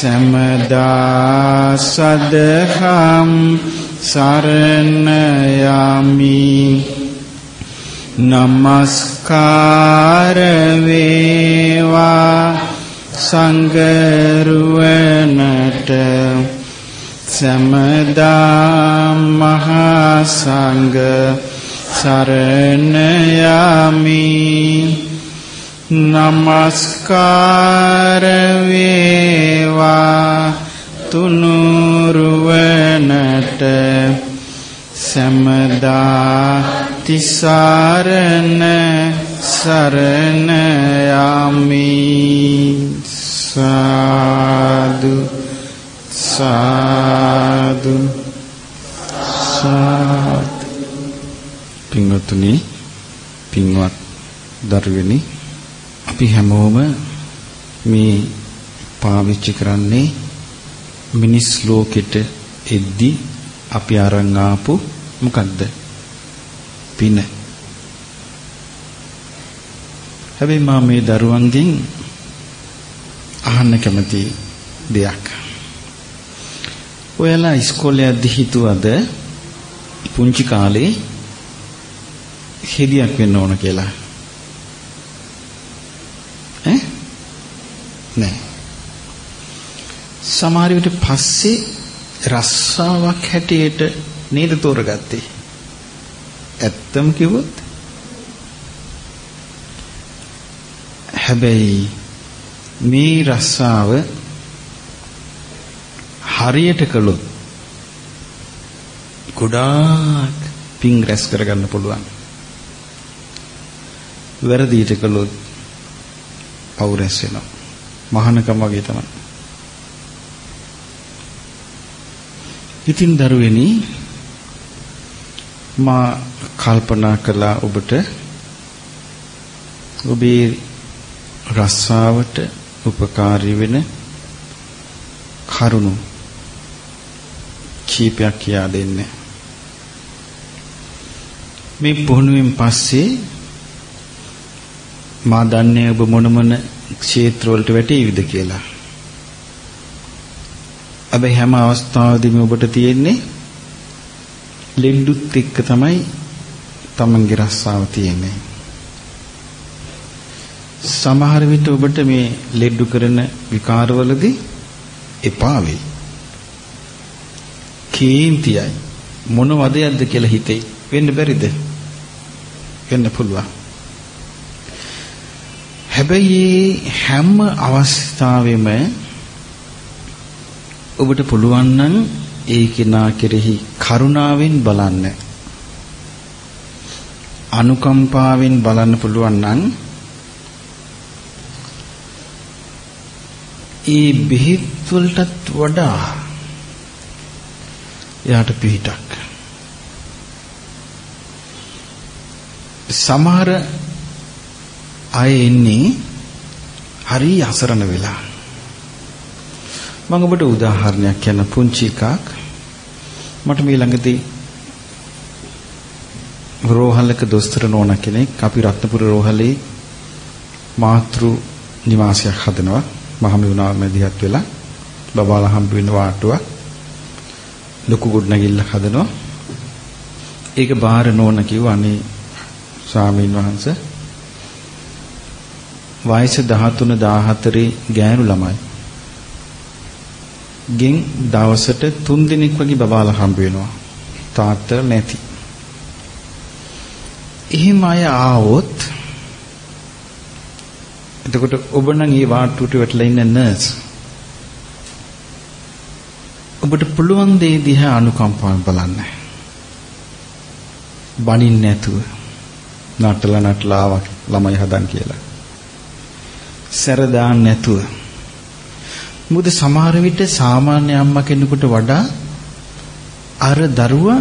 සමදා සදහම් සරණ යමි නමස්කාර වේවා සංගරුවනට සමදා මහා සංඝ සරණ යමි නමස්කාර වේවා තුනුරුවනට සමදා තිසරණ සරණ යමි සාදු සාදු සාදු පින්වත්නි පින්වත් දරුවනි අපි හැමෝම මේ පාවිච්චි කරන්නේ මිනිස් ලෝකෙට එද්දි අපි අරන් ආපු මොකද්ද? පින. හැබැයි මම මේ දරුවන්ගෙන් අහන්න කැමති දෙයක්. ඔයාලා ඉස්කෝලේ යද්දි හිතුවද පුංචි කාලේ හෙදියක් වෙන්න ඕන කියලා? නෑ. සමහර විට පස්සේ රස්සාවක් හැටියට නේද තෝරගත්තේ? ඇත්තම කිව්වොත් හැබැයි මේ රස්සාව හරියට කළොත් ගොඩාක් පිං රැස් කරගන්න පුළුවන්. වැරදියට කළොත් පව් රැස් වෙනවා. මහානකම වගේ තමයි. ඉතින් දරුවෙනි මා කල්පනා කළා ඔබට ඔබේ රස්සාවට උපකාරී වෙන කරුණු කීපයක් කියා දෙන්න. මේ පුහුණුවෙන් පස්සේ මා දන්නේ ඔබ මොන මොන ක්ෂේත්‍ර වලට වැටේවිද කියලා. හැබැයි හැම අවස්ථාවෙදීම ඔබට තියෙන්නේ ලෙඩුත් එක්ක තමයි තමන්ගේ රස්සාව තියෙන්නේ. සමහර විට ඔබට මේ ලෙඩු කරන විකාරවලදී එපා වෙයි. කේන්තියයි මොන වදයක්ද කියලා හිතේ වෙන්න බැරිද? වෙන්න පුළුවන්. හැබැයි හැම අවස්ථාවෙම ඔබට පුළුවන් නම් ඒ කෙනා කෙරෙහි කරුණාවෙන් බලන්න. අනුකම්පාවෙන් බලන්න පුළුවන් නම් ඒ බෙහෙත් වලටත් වඩා එයාට පිහිටක් සමහර අය එන්නේ හරි අසරණ වෙලා. මම ඔබට උදාහරණයක් කියන්න පුංචි එකක්. මට මේ ළඟදී රෝහලක දොස්තර නෝනා කෙනෙක් අපි රත්නපුර රෝහලේ මාතෘ නිවාසයක් හදනවා. මහමෙවුනා මැදිහත් වෙලා. බබාලා හම්බ වෙන වාටුවක්. ලොකු ගොඩනැගිල්ල හදනවා. ඒක බාහිර නෝනා කිව්වා අනේ ස්වාමීන් වහන්සේ. වයස 13 14 ගෑනු ළමයි. ගෙන් දවසට 3 දිනක් වගේ බබාලා හම්බ වෙනවා. තාත්තා නැති. එහෙම අය ආවොත් එතකොට ඔබ නම් ඒ වාට්ටුවට වැටලා ඉන්න නර්ස් ඔබට පුළුවන් දේ දිහා අනුකම්පාවෙන් බලන්න. බනින්න නැතුව නටලා නටලා ආවා ළමයි හදන් කියලා. සැර දාන්න නැතුව. මොකද සමහර විට සාමාන්‍ය අම්මා කෙනෙකුට වඩා අර දරුවා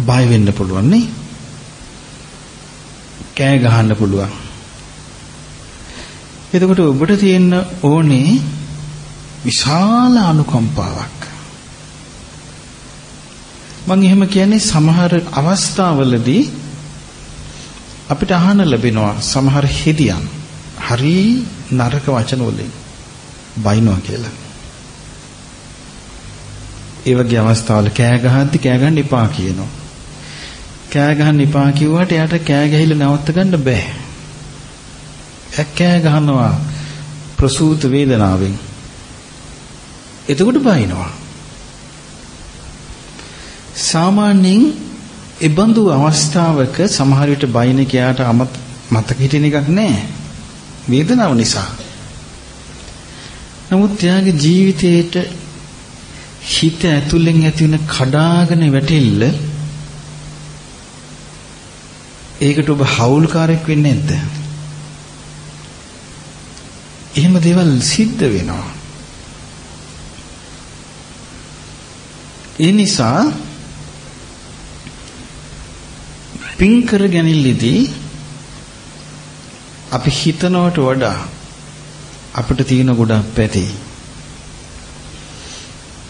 බය වෙන්න පුළුවන් නේ. කෑ ගහන්න පුළුවන්. එතකොට ඔබට තියෙන්න ඕනේ විශාල අනුකම්පාවක්. මම එහෙම කියන්නේ සමහර අවස්ථාවලදී අපිට අහන්න ලැබෙනවා සමහර හෙදියන් හරි නරක වචන වලින් බයිනවා කියලා. ඒ වගේ අවස්ථාවල කෑ ගහද්දි කෑ ගන්න එපා කියනවා. කෑ ගහන්න එපා කිව්වට එයාට කෑ ගහilla නවත්ත ගන්න බෑ. එයා කෑ ගහනවා ප්‍රසූත වේදනාවෙන්. එතකොට බයිනවා. සාමාන්‍යයෙන් ඒබඳු අවස්ථාවක සමහර විට බයින කියාට අමත මතක හිටින එකක් නැහැ. වේදනාව නිසා. නමුත් එයාගේ ජීවිතේට හිත ඇතුලෙන් ඇති වෙන කඩාගෙන වැටෙල්ල ඒකට ඔබ හවුල්කාරයක් වෙන්නේ නැද්ද? එහෙම දේවල් සිද්ධ වෙනවා. ඒ නිසා පින් කර ගැනීමෙදී අපි හිතනවට වඩා අපිට තියෙන ගොඩක් පැති.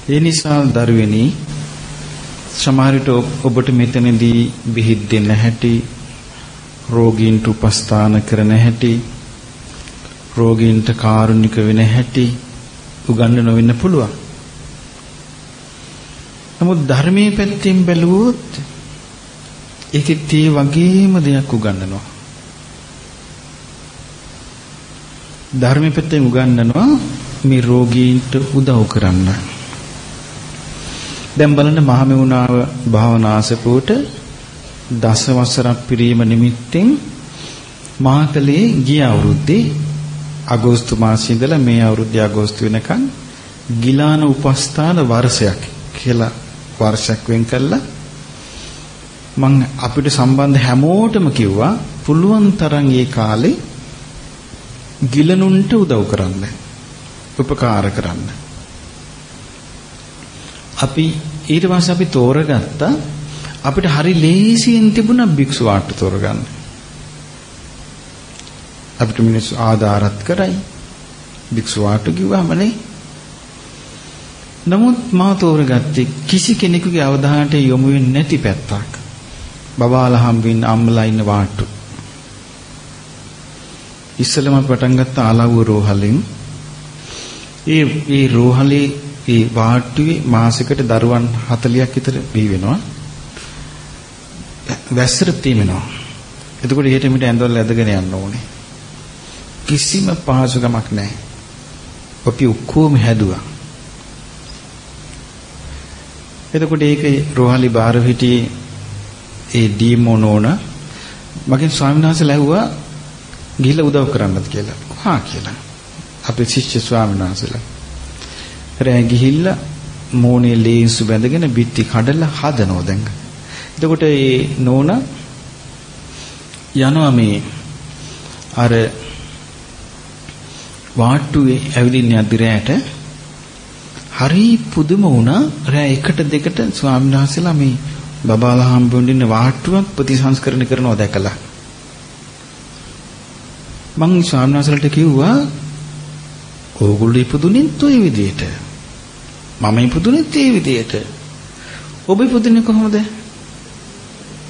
ඒ නිසා දරුවෙනි සමහරට ඔබට මෙතනදී බෙහෙත් දෙන්න හැටි රෝගීන්ට උපස්ථාන කරන හැටි රෝගීන්ට කාරුණික වෙන හැටි උගන්වන්න වෙන්න පුළුවන්. නමුත් ධර්මයේ පැත්තෙන් බැලුවොත් ඒකෙත් ඒ වගේම දෙයක් උගන්වනවා. ධර්මයේ පැත්තෙන් උගන්වනවා මේ රෝගීන්ට උදව් කරන්න. දැන් බලන්න මහමෙවුනාව භාවනාසපුවට දස වසරක් පිරීම නිමිත්තෙන් මාතලේ ගිය අවුරුද්දේ අගෝස්තු මාසයේ ඉඳලා මේ අවුරුද්දේ අගෝස්තු වෙනකන් ගිලාන උපස්ථාන වර්ෂයක් කියලා වර්ෂයක් වෙන් කළා මම අපිට සම්බන්ධ හැමෝටම කිව්වා පුළුවන් තරම් ඒ කාලේ ගිලනුන්ට උදව් කරන්න. උපකාර කරන්න. අපි ඊට පස්සේ අපි තෝරගත්තා අපිට හරි ලේසියෙන් තිබුණා භික්ෂුවාට තෝරගන්න. අපිට මිනිස්සු ආදාරත් කරයි. භික්ෂුවාට කිව්වමනේ නමුත් මා තෝරගත්තේ කිසි කෙනෙකුගේ අවධානයට යොමු වෙන්නේ නැති පැත්තක්. බබාලා හම්බෙන්න අම්මලා ඉන්න වාට්ටු. ඉස්සෙල්ලම පටන් ගත්ත ආලව්ව රෝහලෙන් ඒ ඒ රෝහලේ ඒ වාට්ටුවේ මාසෙකට දරුවන් 40ක් විතර බිහි වෙනවා. වැස්සර තීමෙනවා. එතකොට ඊට මිට ඇඳවල ඇදගෙන යන්න ඕනේ. කිසිම පහසුකමක් නැහැ. අපි ඔක්කොම හැදුවා. එතකොට ඒක රෝහලි බාර හිටියේ ඒ ඩීමෝ නෝන මගෙන් ස්වාමීන් වහන්සේලා ඇහුවා ගිහිල්ලා උදව් කරන්නත් කියලා. හා කියලා. අපේ ශිෂ්‍ය ස්වාමීන් වහන්සේලා. රෑ ගිහිල්ලා මෝනේ ලේන්සු බැඳගෙන බිත්ති කඩලා හදනවා දැන්. එතකොට ඒ නෝන යනවා මේ අර වාට්ටුවේ ඇවිදින්න යද්දි රෑට හරි පුදුම වුණා රෑ එකට දෙකට ස්වාමීන් වහන්සේලා මේ බබාලා හම්බුනේ වාට්ටුවක් ප්‍රතිසංස්කරණය කරනවා දැකලා මං ස්වාමීනාසලට කිව්වා ඕගොල්ලෝ ඉපදුනෙත් ওই විදියට. මම ඉපදුනෙත් ඒ විදියට. ඔබ ඉපදුනේ කොහොමද?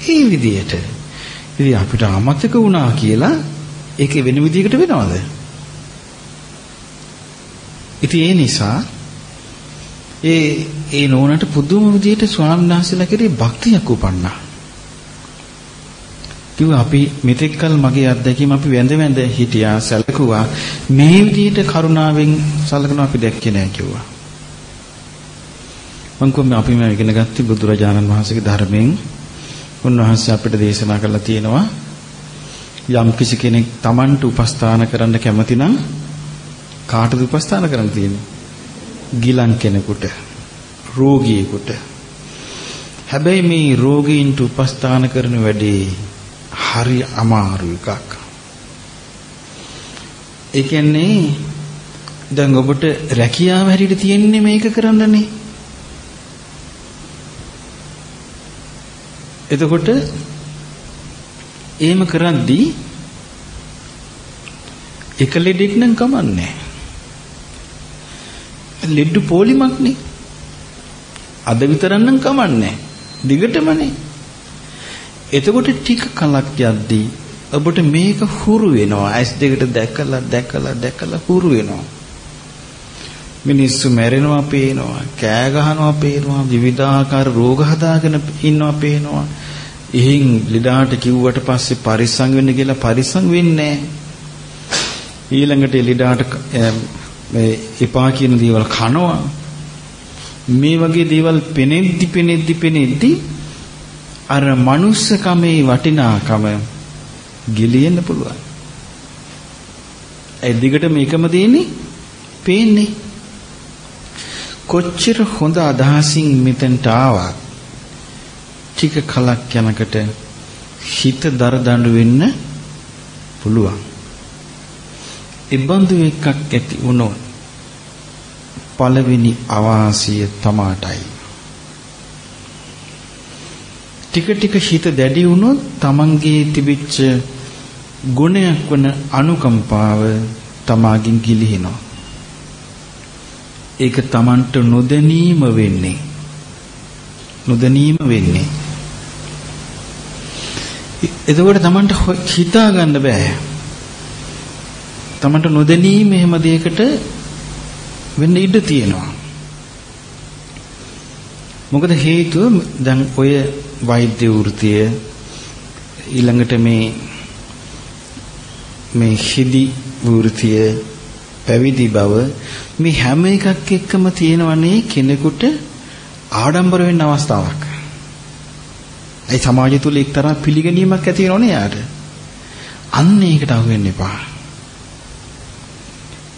ඒ විදියට. ඉතින් අපිට අමතක වුණා කියලා ඒක වෙන විදිහකට වෙනවද? ඉතින් ඒ නිසා ඒ ඒ නෝනට පුදුම විදියට ස්වාමීන් වහන්සේලා කෙරේ භක්තියක් උපන්නා. කිව්වා අපි මෙතෙක්කල් මගේ අත්දැකීම අපි වැඳ වැඳ හිටියා සැලකුවා. මේ විදියට කරුණාවෙන් සලකනවා අපි දැක්කේ නෑ කිව්වා. මං කොහොම අපි මේ ඉගෙන ගත්තේ? බුදුරජාණන් වහන්සේගේ ධර්මයෙන්. උන්වහන්සේ අපිට දේශනා කළා තියෙනවා යම් කිසි කෙනෙක් Tamanට උපස්ථාන කරන්න කැමති නම් කාටද උපස්ථාන කරන්න තියෙන්නේ? ගිලන් කෙනෙකුට රෝගියෙකුට. හැබැයි මේ රෝගීන්ට උපස්ථාන කරන වැඩේ හරි අමාරු එකක්. ඒ කියන්නේ දැන් ඔබට රැකියාව හැටියට තියෙන්නේ මේක කරන්නනේ. එතකොට එහෙම කරද්දී එක ලෙඩෙක් නම් කමන්නේ ලෙඩු පොලිමක්නේ. අද විතරක් නම් කමන්නේ දිගටමනේ. එතකොට ටික කලක් යද්දී ඔබට මේක හුරු වෙනවා. ඇස් දෙකට දැකලා දැකලා දැකලා හුරු වෙනවා. මිනිස්සු මැරෙනවා පේනවා. කෑ ගහනවා පේනවා. විවිධාකාර රෝග හදාගෙන ඉන්නවා පේනවා. ඉහින් ලෙඩාට කිව්වට පස්සේ පරිස්සම් වෙන්න කියලා පරිස්සම් වෙන්නේ ඊළඟට ලෙඩාට මේ එපා කියන දේවල් කනවා. මේ වගේ දේවල් පෙනෙද්දි පෙනෙද්දි පෙනෙද්දි අර මනුස්සකමේ වටිනාකම ගිලින්න පුළුවන්. ඒ දිගට මේකම දෙන්නේ පේන්නේ. කොච්චර හොඳ අදහසින් මෙතෙන්ට ආවා. ටික කලක් යනකට හිත දරදඬු වෙන්න පුළුවන්. ඉබ්බන්දු එකක් ඇති වුණොත් පළවෙනි අවාසිය තමාටයි. ටික ටික හිත දැඩි වුණොත් තමන්ගේ තිබිච්ච ගුණයක් වන අනුකම්පාව තමාගින් ගිලිහෙනවා. ඒක තමන්ට නොදැනීම වෙන්නේ. නොදැනීම වෙන්නේ. එතකොට තමන්ට හිතා ගන්න බෑ. තමන්ට නොදැනීම එහෙම දෙයකට වෙන්න ඉඩ තියෙනවා. මොකද හේතුව දැන් ඔය වෛද්‍ය වෘත්තිය ඊළඟට මේ මේ හිදි වෘත්තිය පැවිදි බව මේ හැම එකක් එක්කම තියෙනවනේ කෙනෙකුට ආඩම්බර වෙන්න අවස්ථාවක්. ඒ සමාජය තුල එක්තරා පිළිගැනීමක් ඇති වෙනවනේ යාට. අන්න ඒකට අහු වෙන්න එපා.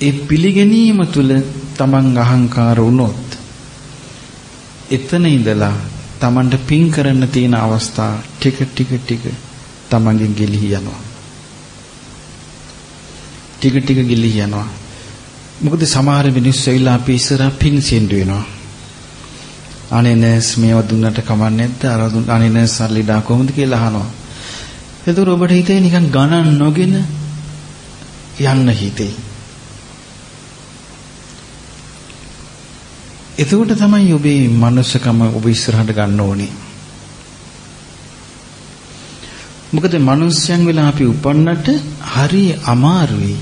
ඒ පිළිගැනීම තුල තමන් අහංකාර වුණොත් එතන ඉඳලා තමන්ට පින් කරන්න තියෙන අවස්ථා ටික ටික ටික තමන්ගෙන් ගිලිහි යනවා. ටික ටික ගිලිහි යනවා. මොකද සමහර මිනිස්සු ඇවිල්ලා අපි ඉස්සරහ පින් සෙන්ඩ් වෙනවා. අනේ නෑස් මේව දුන්නට කමන්නේ නැද්ද? අර දුන්න අනේ නෑස් සල්ලිඩා කොහොමද කියලා අහනවා. එතකොට ඔබට හිතේ නිකන් ගණන් නොගෙන යන්න හිතේ. එතකොට තමයි ඔබේ මනුස්සකම ඔබ ඉස්සරහට ගන්න ඕනේ. මොකද මිනිස්යන් වෙලා අපි උපන්නට හරි අමාරුයි.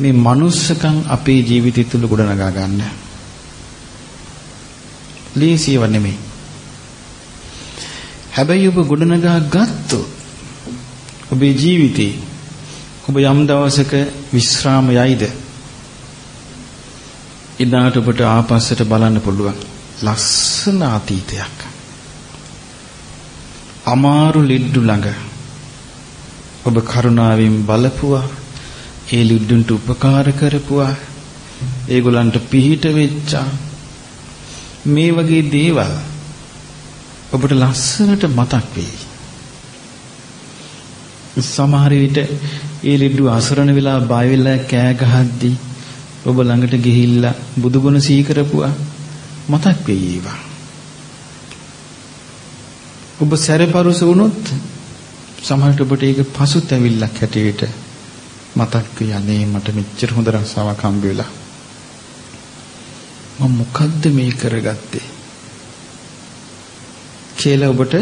මේ මනුස්සකම් අපේ ජීවිතය තුළ ගොඩනගා ගන්න. ලේසියව නෙමෙයි. හැබැයි ඔබ ගොඩනගා ගත්තොත් ඔබේ ජීවිතේ ඔබ යම් දවසක විශ්‍රාම යයිද එදාට ඔබට ආපස්සට බලන්න පුළුවන් ලස්සන අතීතයක්. අමාරු ලිඩ්ඩු ළඟ ඔබ කරුණාවෙන් බලපුවා ඒ ලිඩ්ඩුන්ට උපකාර කරපුවා ඒගොල්ලන්ට පිහිට වෙච්චා මේ වගේ දේවල් ඔබට ලස්සනට මතක් වෙයි. සමහර විට ඒ ලිඩ්ඩු අසරණ වෙලා බය වෙලා කෑ ගහද්දී ඔබ ළඟට ගිහිල්ලා බුදුගුණ සිහි කරපුවා මතක් වෙයි ඒවා. ඔබ සැරපරුස වුණොත් සමහරට ඔබට ඒක පසුතැවිල්ලක් හැටියට මතක් යන්නේ මට මෙච්චර හොඳ රසාවක් හම්බ වෙලා. මම මොකද්ද මේ කරගත්තේ? කියලා ඔබට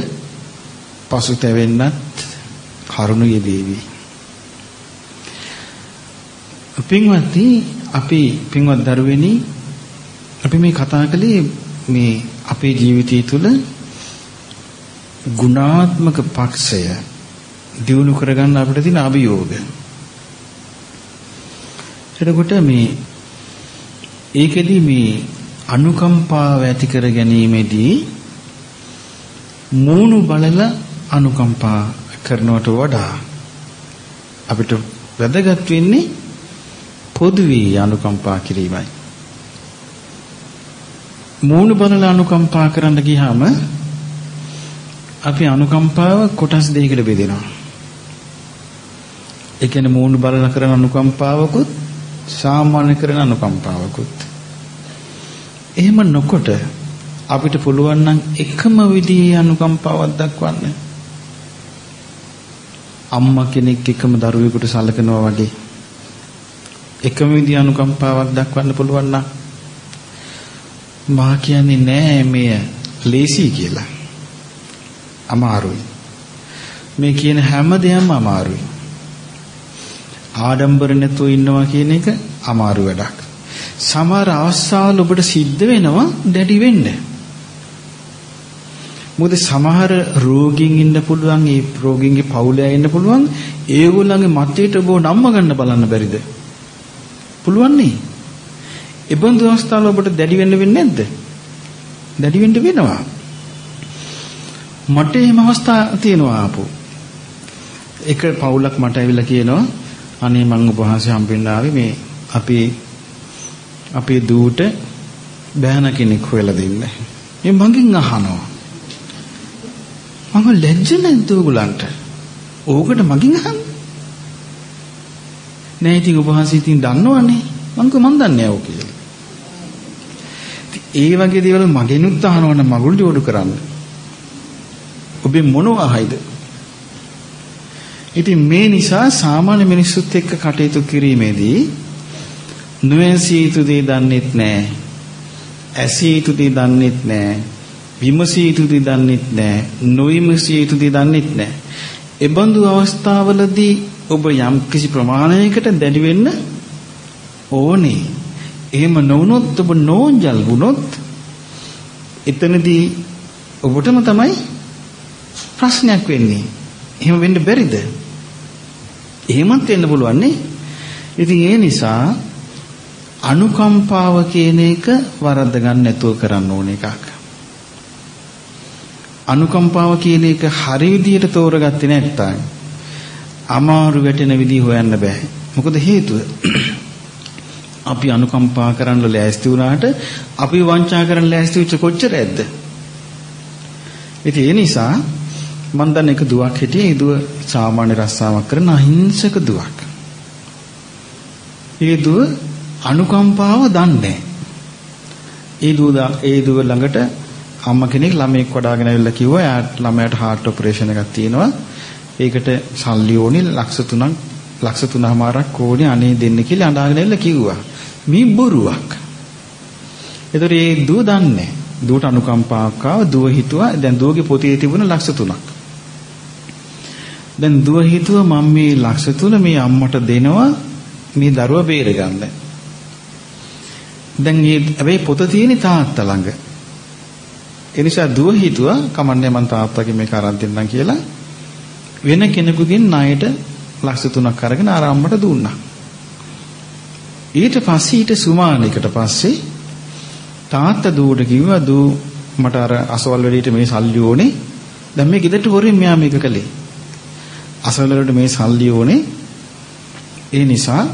පසුතැවෙන්නත් කරුණ යෙදේවි. පින්වත්නි අපි පින්වත් දරුවෙනි අපි මේ කතා කළේ මේ අපේ ජීවිතය තුළ ගුණාත්මක පක්ෂය දියුණු කරගන්න අපිට තියෙන අභියෝග. එතකොට මේ ඒකෙදි මේ අනුකම්පාව ඇති කර ගැනීමේදී මූණු බලලා අනුකම්පා කරනවට වඩා අපිට වැදගත් වෙන්නේ පොදුවේ අනුකම්පා කිරීමයි. මූණ බලලා අනුකම්පා කරන්න ගියාම අපි අනුකම්පාව කොටස් දෙකකට බෙදෙනවා. ඒ කියන්නේ මූණ බලලා කරන අනුකම්පාවකුත් සාමාන්‍ය කරන අනුකම්පාවකුත්. එහෙම නොකොට අපිට පුළුවන් නම් එකම විදිහේ අනුකම්පාවක් දක්වන්න. අම්මා කෙනෙක් එකම දරුවෙකුට සලකනවා වගේ එකම විදිහ අනුකම්පාවක් දක්වන්න පුළුවන් නම් මා කියන්නේ නෑ මෙය ලේසි කියලා. අමාරුයි. මේ කියන හැම දෙයක්ම අමාරුයි. ආඩම්බර නැතුව ඉන්නවා කියන එක අමාරු වැඩක්. සමහර අවස්ථාවල ඔබට සිද්ධ වෙනවා දැඩි වෙන්න. මොකද සමහර රෝගීන් ඉන්න පුළුවන් ඒ රෝගීන්ගේ පවුලේ ඉන්න පුළුවන් ඒගොල්ලන්ගේ මතයට ඔබ නම්ම ගන්න බලන්න බැරිද? පුළුවන් නේ. ඒබඳු අවස්ථාවල ඔබට දැඩි වෙන්න වෙන්නේ නැද්ද? දැඩි වෙන්න වෙනවා. මට එහෙම අවස්ථා තියෙනවා ආපෝ. එක පවුලක් මට ඇවිල්ලා කියනවා අනේ මං ඔබ වහන්සේ හම්බෙන්න ආවේ මේ අපේ අපේ දූට බෑන කෙනෙක් හොයලා දෙන්න. මේ මගෙන් අහනවා. මම ලැජ්ජ නැද්ද ඔයගලන්ට? ඕකට මගෙන් අහන්න. නෑ ඉතින් ඔබ වහන්සේ ඉතින් දන්නවනේ. මං කො මන් දන්නේ නැහැ ඔක කියලා. ඒ වගේ දේවල් මගෙනුත් අහනවනම් මගුල් ජෝඩු කරන්න. ඔබේ මොනවා අහයිද? ඉතින් මේ නිසා සාමාන්‍ය මිනිස්සුත් එක්ක කටයුතු කිරීමේදී නොඇසී යුතු දේ දන්නෙත් නැහැ. ඇසී යුතු දේ දන්නෙත් නැහැ. විමසී යුතු දේ දන්නෙත් නැහැ. නොවිමසී යුතු දේ දන්නෙත් නැහැ. එබඳු අවස්ථාවලදී ඔබ යම් කිසි ප්‍රමාණයකට දැඩි වෙන්න ඕනේ. එහෙම නොවුනොත් ඔබ නෝන්ජල් වුණොත් එතනදී ඔබටම තමයි ප්‍රශ්නයක් වෙන්නේ. එහෙම වෙන්න බැරිද? එහෙමත් වෙන්න පුළුවන් නේ. ඉතින් ඒ නිසා අනුකම්පාව කියන එක වරද්ද ගන්න නැතුව කරන්න ඕන එකක්. අනුකම්පාව කියන එක හරි විදිහට තෝරගත්තේ නැත්නම් අමාරු වැටෙන විදිහ හොයන්න බෑ. මොකද හේතුව අපි අනුකම්පා කරන්න ලෑස්ති වුණාට අපි වංචා කරන්න ලෑස්ති වෙච්ච කොච්චර ඇද්ද? ඉතින් ඒ නිසා මම දන්න එක දුවක් හිටියේ ඒ දුව සාමාන්‍ය රස්සාවක් කරන අහිංසක දුවක්. ඒ දුව අනුකම්පාව දන්නේ ඒ දුව ඒ දුව ළඟට අම්මා කෙනෙක් ළමයෙක් වඩාගෙන ඇවිල්ලා කිව්වා එයාට ළමයාට heart operation එකක් තියෙනවා. ඒකට සල්ලි ඕනේ ලක්ෂ 3ක් ලක්ෂ 3මාරක් ඕනේ අනේ දෙන්න කියලා අඬාගෙන ඇවිල්ලා කිව්වා. මේ බොරුවක්. ඒතර ඒ දුව දන්නේ. දුවට අනුකම්පාවක් ආව දුව හිතුවා දැන් දුවගේ පොතේ තිබුණ ලක්ෂ 3ක්. දැන් දුව හිතුවා මම මේ ලක්ෂ 3 මේ අම්මට දෙනවා මේ දරුවා බේරගන්න. දැන් මේ හැබැයි පොත තියෙන තාත්තා ළඟ. ඒ නිසා දුව හිතුවා කමන්නේ මං තාත්තගෙන් මේක අරන් දෙන්නම් කියලා වෙන කෙනෙකුගෙන් ණයට ලක්ෂ 3ක් අරගෙන අර අම්මට දුන්නා. ඊට පස්සේ ඊට සුමානයකට පස්සේ තාත්තා දුවට කිව්වා දූ මට අර අසවල් වැඩේට මේ සල්ලි ඕනේ. දැන් මේ ගෙදරට හොරෙන් මෙයා මේක කළේ. අසවල් වලට මේ සල්ලි ඕනේ. ඒ නිසා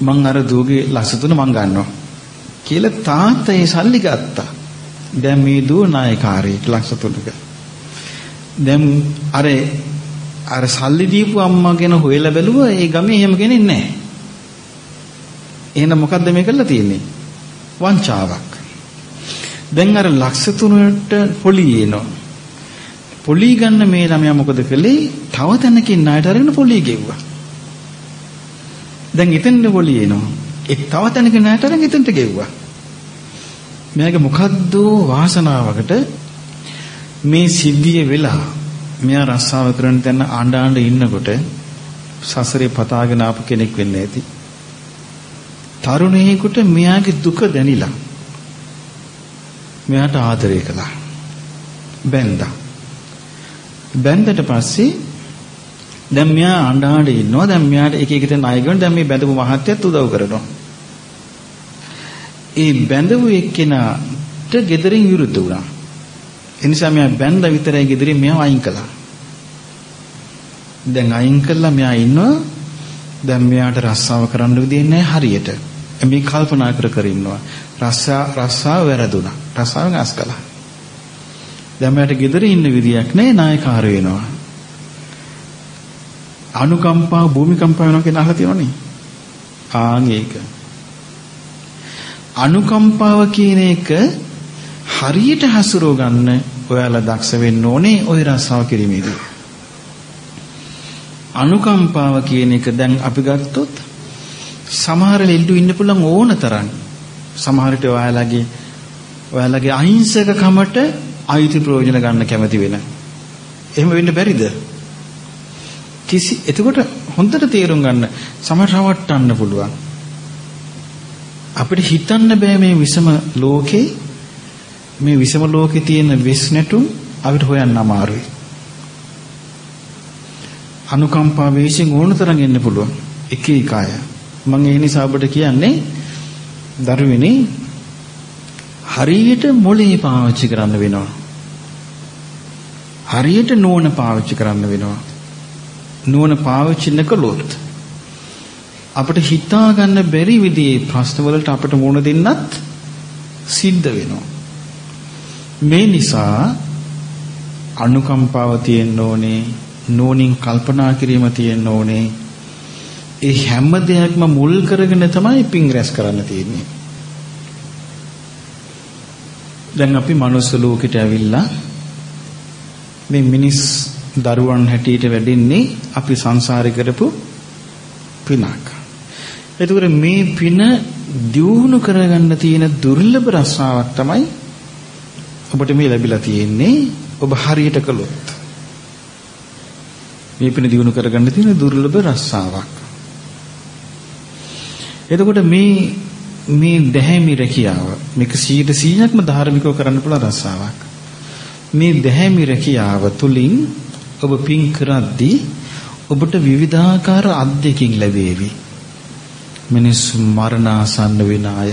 මං අර දූගේ ලක්ෂ තුන මං ගන්නවා. කියලා තාත්තා ඒ සල්ලි ගත්තා. දැන් මේ දුව නායකාරයෙක් ලක්ෂ තුනක. දැන් අර අර සල්ලි දීපු අම්මා ගැන හොයලා බැලුවා ඒ ගමේ එහෙම කෙනෙක් නැහැ. එහෙනම් මොකද්ද මේ කරලා තියෙන්නේ? වංචාවක්. දැන් අර ලක්ෂ තුනට පොලි එනවා. පොලි ගන්න මේ ළමයා මොකද කළේ? තව තැනකින් ණයට අරගෙන පොලි ගෙව්වා. දැන් එතෙන්ද පොලි එනවා. ඒ තව තැනකින් ණයට අරගෙන එතෙන්ට ගෙව්වා. මෙයාගේ මොකද්ද වාසනාවකට මේ සිද්ධිය වෙලා මෙයා රස්සාව කරන තැන ආණ්ඩ ආණ්ඩ ඉන්නකොට සසරේ පතාගෙන ආපු කෙනෙක් වෙන්න ඇති. තරුණයෙකුට මෙයාගේ දුක දැනිලා මෙයාට ආදරය කළා. බැන්දා. බැන්දට පස්සේ දැන් මෙයා අඬාඬ ඉන්නවා. දැන් මෙයාට එක එක තැන ණය ගන්න දැන් මේ බැඳපු මහත්තයත් උදව් කරනවා. ඒ බැඳපු එක්කෙනාට gederin විරුද්ධ වුණා. ඒ නිසා මෙයා බැඳලා විතරයි gederin මෙයාව අයින් කළා. දැන් අයින් කළා මෙයා ඉන්නවා. දැන් මෙයාට රස්සාව කරන්න විදියක් නැහැ හරියට. මේ කල්පනා කර කර ඉන්නවා. රස්සා රස්සාව වැරදුනා. රස්සාවෙන් අස් කළා. දැන් මට ගෙදර ඉන්න විදියක් නැහැ නායකාර වෙනවා. අනුකම්පාව භූමිකම්පාව වෙනවා කියන අහලා තියෙනවනේ. ආන් ඒක. අනුකම්පාව කියන එක හරියට හසුරව ගන්න ඔයාලා දක්ෂ වෙන්න ඕනේ ওই රස්සාව කිරීමේදී. අනුකම්පාව කියන එක දැන් අපි ගත්තොත් සමහර ලෙඩු ඉන්න පුළුවන් ඕන තරම්. සමහර විට ඔයාලගේ ඔයාලගේ අහිංසකකමට අයිති ප්‍රයෝජන ගන්න කැමති වෙන. එහෙම වෙන්න බැරිද? කිසි එතකොට හොඳට තේරුම් ගන්න සමරවට්ටන්න පුළුවන්. අපිට හිතන්න බෑ මේ විසම ලෝකේ මේ විසම ලෝකේ තියෙන විස් නැටුම් අපිට හොයන්න අමාරුයි. අනුකම්පා වේශයෙන් ඕන තරම් එන්න පුළුවන්. එක එක අය. මම ඒ නිසා ඔබට කියන්නේ දරුවෙනි හරියට මොලේ පාවිච්චි කරන්න වෙනවා. හරියට නෝන පාවිච්චි කරන්න වෙනවා. නෝන පාවිච්චි නොකළොත් අපිට හිතා ගන්න බැරි විදිහේ ප්‍රශ්න වලට අපිට මුහුණ දෙන්නත් සිද්ධ වෙනවා. මේ නිසා අනුකම්පාව තියෙන්න ඕනේ නෝනින් කල්පනා කිරීම තියෙන්න ඕනේ. ඒ හැම දෙයක්ම මුල් කරගෙන තමයි පිං රැස් කරන්න තියෙන්නේ. දැන් අපි මනුස්ස ලෝකෙට ඇවිල්ලා මේ මිනිස් දරුවන් හැටියට වැඩින්නේ අපි සංසාරේ කරපු පිනක්. එතකොට මේ පින දියුණු කරගන්න තියෙන දුර්ලභ රස්සාවක් තමයි ඔබට මේ ලැබිලා තියෙන්නේ ඔබ හරියට කළොත්. මේ පින දිනු කරගන්න තියෙන දුර්ලභ රස්සාවක්. එතකොට මේ මේ දැහැමි රැකියාව මේක 100%ක්ම ධාර්මිකව කරන්න පුළුවන් රස්සාවක්. මේ දැහැමි රැකියාව තුලින් ඔබ පින් කරද්දී ඔබට විවිධාකාර අත්දැකීම් ලැබේවි. මිනිස් මරණාසන්න වෙන අය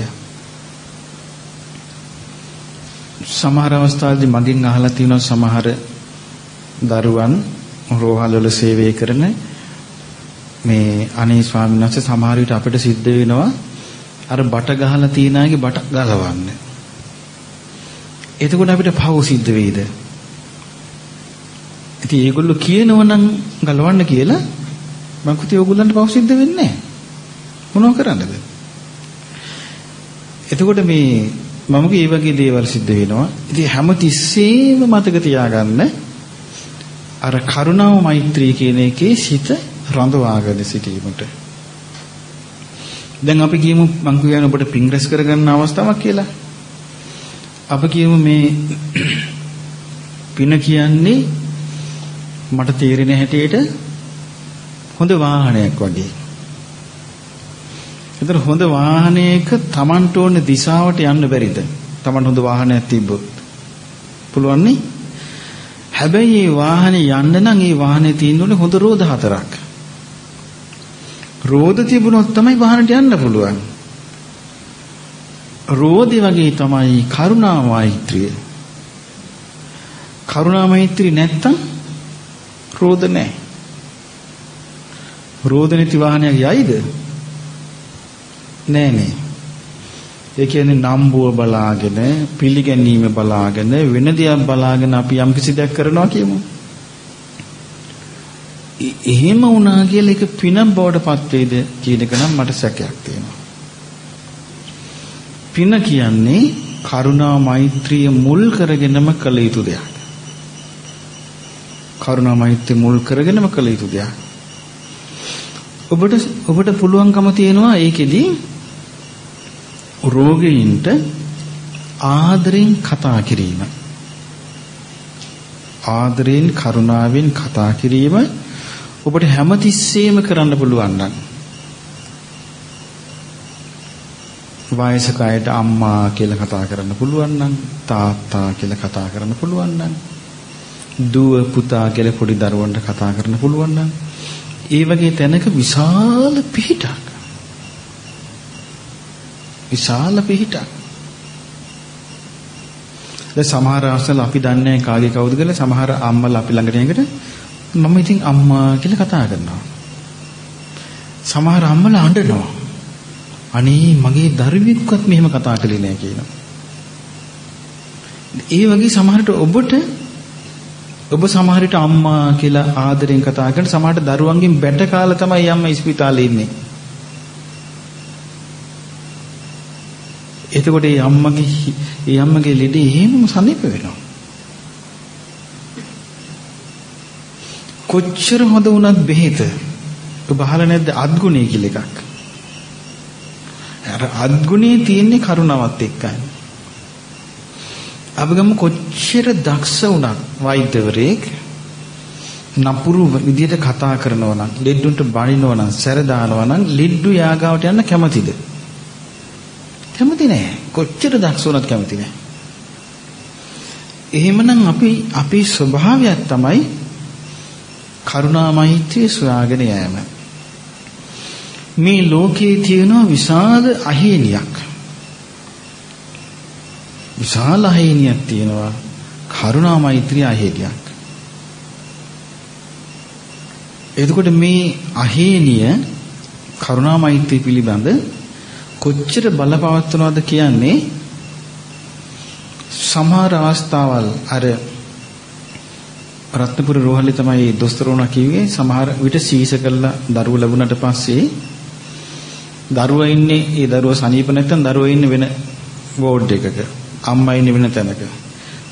සමහර අවස්ථාවලදී මගෙන් අහලා තියෙනවා සමහර දරුවන් රෝහල් වල සේවය කරන මේ අනේ ස්වාමීන් වහන්සේ සමහර විට අපිට සිද්ධ වෙනවා අර බට ගහලා තියන අයගේ බට ගලවන්න. එතකොට අපිට පව සිද්ධ වෙයිද? ඉතින් ඒගොල්ලෝ කියනවනම් ගලවන්න කියලා මං කිව්වේ ඕගොල්ලන්ට පව සිද්ධ වෙන්නේ නැහැ. මොනව කරන්නද? එතකොට මේ මම කිය මේ වගේ දේවල් සිද්ධ වෙනවා. ඉතින් හැම තිස්සෙම මතක තියාගන්න අර කරුණාව මෛත්‍රී කියන එකේ සිත රඳවාගෙන සිටීමට. දැන් අපි කියමු මං කියන්නේ ඔබට පිං රැස් කරගන්න අවස්ථාවක් කියලා. අප කියමු මේ පින කියන්නේ මට තේරෙන හැටියට හොඳ වාහනයක් වගේ. ඒතර හොඳ වාහනයක Tamanට ඕන දිශාවට යන්න බැරිද? Taman හොඳ වාහනයක් තිබ්බොත්. පුළුවන් නේ? හැබැයි මේ වාහනේ යන්න නම් ඒ වාහනේ තියෙන්න ඕනේ හොඳ රෝද හතරක්. රෝද තිබුණොත් තමයි වාහනට යන්න පුළුවන්. රෝදේ වගේ තමයි කරුණා මෛත්‍රිය. කරුණා මෛත්‍රිය නැත්තම් රෝද නැහැ. රෝද නැති වාහනයක් යයිද? නෑ නේ. ඒ කියන්නේ නම්බුව බලාගෙන පිළිගැනීම බලාගෙන වෙන දෙයක් බලාගෙන අපි යම් කිසි දෙයක් කරනවා කියමු. එහෙම වුණා කියලා ඒක පින බවට පත් වේද කියන එක නම් මට සැකයක් තියෙනවා. පින කියන්නේ කරුණා මෛත්‍රිය මුල් කරගෙනම කළ යුතු දෙයක්. කරුණා මෛත්‍රිය මුල් කරගෙනම කළ යුතු දෙයක්. ඔබට ඔබට පුළුවන්කම තියෙනවා ඒකෙදී රෝගීන්ට ආදරෙන් කතා කිරීම. ආදරෙන් කරුණාවෙන් කතා කිරීම ඔබට හැමතිස්සෙම කරන්න පුළුවන් නම්. වයසක අයට අම්මා කියලා කතා කරන්න පුළුවන් නම් තාත්තා කියලා කතා කරන්න පුළුවන් නම් දුව පුතා කියලා පොඩි දරුවන්ට කතා කරන්න පුළුවන් නම් ඒ වගේ තැනක විශාල පිහිටක් විශාල පිහිටක්. දැන් සමහර අවස්ථවල අපි දන්නේ කාගේ කවුද කියලා සමහර අම්මලා අපි ළඟට එනකොට මම ඉතින් අම්මා කියලා කතා කරනවා. සමහර අම්මලා අඬනවා. අනේ මගේ දරුවෙක්වත් මෙහෙම කතා කළේ නෑ කියනවා. ඒ වගේ සමහරට ඔබට ඔබ සමහරට අම්මා කියලා ආදරෙන් කතා කරන සමහරට දරුවන්ගෙන් බැට කාලා තමයි අම්මා ඉස්පිතාලේ ඉන්නේ. එතකොට ඒ අම්මගේ ඒ අම්මගේ ලෙඩේ එහෙමම සනීප වෙනවා. කොච්චර හොඳ වුණත් බෙහෙත ඔබ අහලා නැද්ද අද්ගුණය කියලා එකක්. අර අද්ගුණේ තියෙන්නේ කරුණාවත් එක්කයි. අපගම කොච්චර දක්ෂ වුණත් වෛද්‍යවරයෙක් නපුරු විදියට කතා කරනවා නම් ලෙඩ්ඩුන්ට බනිනවා නම් සැර දානවා නම් ලෙඩ්ඩු යාගාවට යන්න කැමතිද? කැමති නෑ. කොච්චර දක්ෂ වුණත් කැමති නෑ. එහෙමනම් අපි අපේ ස්වභාවයක් තමයි කරුණා මෛත්‍රිය සොයාගෙන යෑම. මේ ලෝකයේ තියෙන විශාල අහේනියක්. විශාල අහේනියක් තියෙනවා. කරුණා මෛත්‍රිය අහේනියක්. එතකොට මේ අහේනිය කරුණා මෛත්‍රිය පිළිබඳ කොච්චර බලපවත්වනවද කියන්නේ සමහර අවස්ථාවල් අර රත්නපුර රෝහලේ තමයි දොස්තරුණා කිව්වේ. සමහර විට සීස කළා දරුවෝ ලැබුණට පස්සේ දරුවා ඉන්නේ ඒ දරුවා සනීප නැත්නම් දරුවා ඉන්නේ වෙන වෝඩ් එකක. අම්මා ඉන්නේ වෙන තැනක.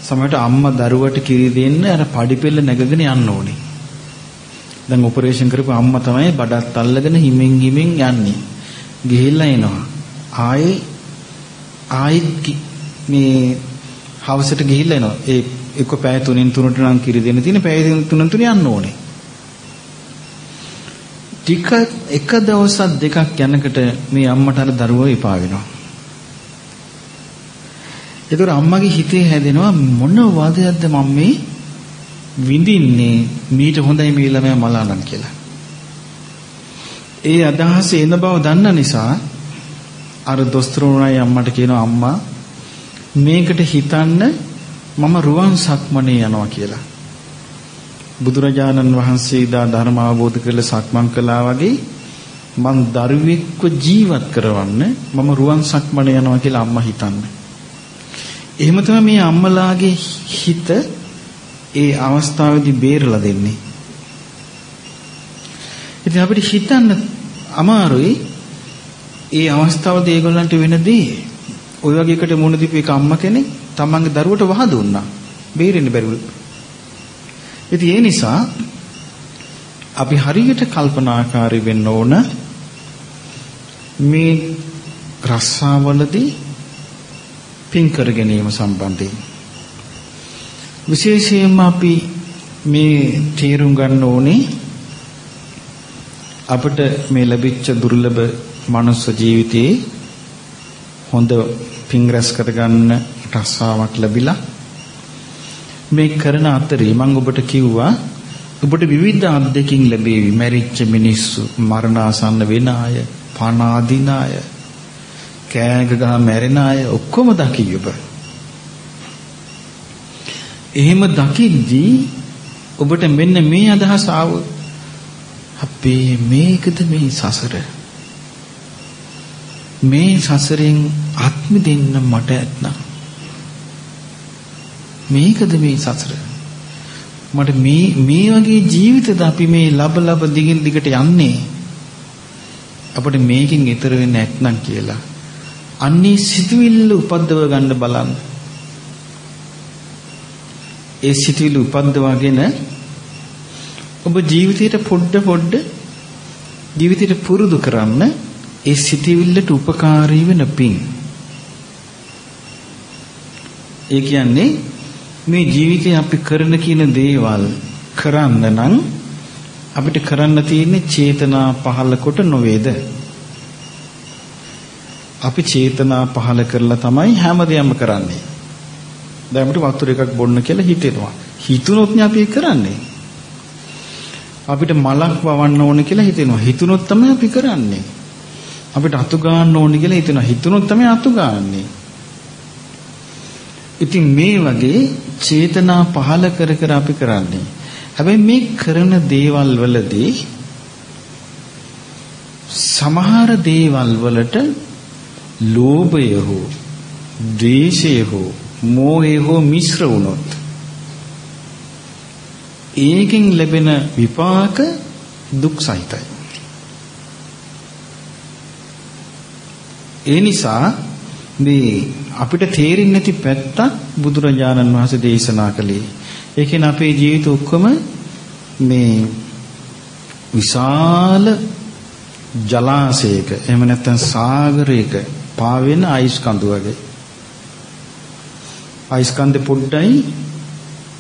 සමහරට අම්මා දරුවට කිරි දෙන්න අර පඩිපෙළ නැගගෙන යන්න ඕනේ. දැන් ඔපරේෂන් කරපු අම්මා තමයි බඩත් අල්ලගෙන හිමින් හිමින් යන්නේ. ගිහිල්ලා එනවා. ආයේ ආයෙත් මේ හවසට ගිහිල්ලා එනවා. ඒ එක්ක පැය 3න් 3ට නම් කිරි දෙන්න තියෙන පැය 3න් 3 යන්න ඕනේ. ටික එක දවසක් දෙකක් යනකොට මේ අම්මට අර දරුවෝ එපා වෙනවා. ඒතර අම්මගේ හිතේ හැදෙනවා මොන වාදයක්ද මම මේ විඳින්නේ මීට හොඳයි මේ ළමයා මලානම් කියලා. ඒ අදහස එන බව දන්න නිසා අර දොස්තරුණයි අම්මට කියනවා අම්මා මේකට හිතන්න මම රුවන් සක්මනේ යනවා කියලා. බුදුරජාණන් වහන්සේ දා ධර්ම අවබෝධ කරලා සක්මන් කළා වගේ මං දරුවෙක්ව ජීවත් කරවන්න මම රුවන් සක්මනේ යනවා කියලා අම්මා හිතන්නේ. එහෙම තමයි මේ අම්මලාගේ හිත ඒ අවස්ථාවේදී බේරලා දෙන්නේ. ඉතින් අපිට හිතන්න අමාරුයි ඒ අවස්ථාවේදී ඒගොල්ලන්ට වෙන දේ ඔය වගේ එකට මුණ දීපු එක අම්මා කෙනෙක් තමන්ගේ දරුවට වහ දුන්නා. බේරෙන්න බැරිවලු. ඉතින් ඒ නිසා අපි හරියට කල්පනාකාරී වෙන්න ඕන මේ රස්සාවලදී පින් කර ගැනීම සම්බන්ධයෙන් විශේෂයෙන්ම අපි මේ තේරුම් ගන්න ඕනේ අපිට මේ ලැබිච්ච දුර්ලභ මනුස්ස ජීවිතයේ හොඳ පින් රැස් කරගන්න රස්සාවක් ලැබිලා මේ කරන අතරේ මම ඔබට කිව්වා ඔබට විවිධ අත්දැකීම් ලැබෙවි. මැරිච්ච මිනිස්සු, මරණාසන්න වෙන අය, පණ අදින අය, කෑග ගහ මැරෙන අය ඔක්කොම දකී ඔබ. එහෙම දකිද්දී ඔබට මෙන්න මේ අදහස ආවොත් අපේ මේකද මේ සසර මේ සසරෙන් අත්මි දෙන්න මට ඇත්නම්? මේකද මේ සසර? මට මේ මේ වගේ ජීවිතද අපි මේ ලබ ලබ දිගින් දිගට යන්නේ? අපිට මේකෙන් ඈතර වෙන්න නැත්නම් කියලා. අන්නේ සිතුවිල්ල උපද්දව ගන්න බලන්න. ඒ සිතුවිල්ල උපද්දවාගෙන ඔබ ජීවිතේට පොඩ පොඩ ජීවිතේට පුරුදු කරන්න ඒ සිටිවිල්ලට උපකාරී වෙන පින්. ඒ කියන්නේ මේ ජීවිතේ අපි කරන කියන දේවල් කරන්න නම් අපිට කරන්න තියෙන්නේ චේතනා පහල කොට නොවේද? අපි චේතනා පහල කරලා තමයි හැමදේම කරන්නේ. දැන් අපිට වතුර එකක් බොන්න කියලා හිතෙනවා. හිතුනොත් නේ අපි කරන්නේ. අපිට මලක් වවන්න ඕන කියලා හිතෙනවා. හිතුනොත් තමයි අපි කරන්නේ. අපිට අතු ගන්න ඕනේ කියලා හිතනවා. හිතුනොත් තමයි අතු ගන්නෙ. ඉතින් මේ වගේ චේතනා පහල කර කර අපි කරන්නේ. හැබැයි මේ කරන දේවල් වලදී සමහර දේවල් වලට ලෝභය හෝ ද්වේෂය හෝ මෝහය හෝ මිශ්‍ර වුණොත් ඒකෙන් ලැබෙන විපාක දුක් සහිතයි. ඒ නිසා මේ අපිට තේරෙන්නේ නැති පැත්තක් බුදුරජාණන් වහන්සේ දේශනා කළේ. ඒ කියන්නේ අපේ ජීවිත ඔක්කොම මේ විශාල ජලාශයක එහෙම නැත්නම් සාගරයක පාවෙන අයිස් කඳු වගේ. අයිස් කන්දේ පොඩ්ඩයි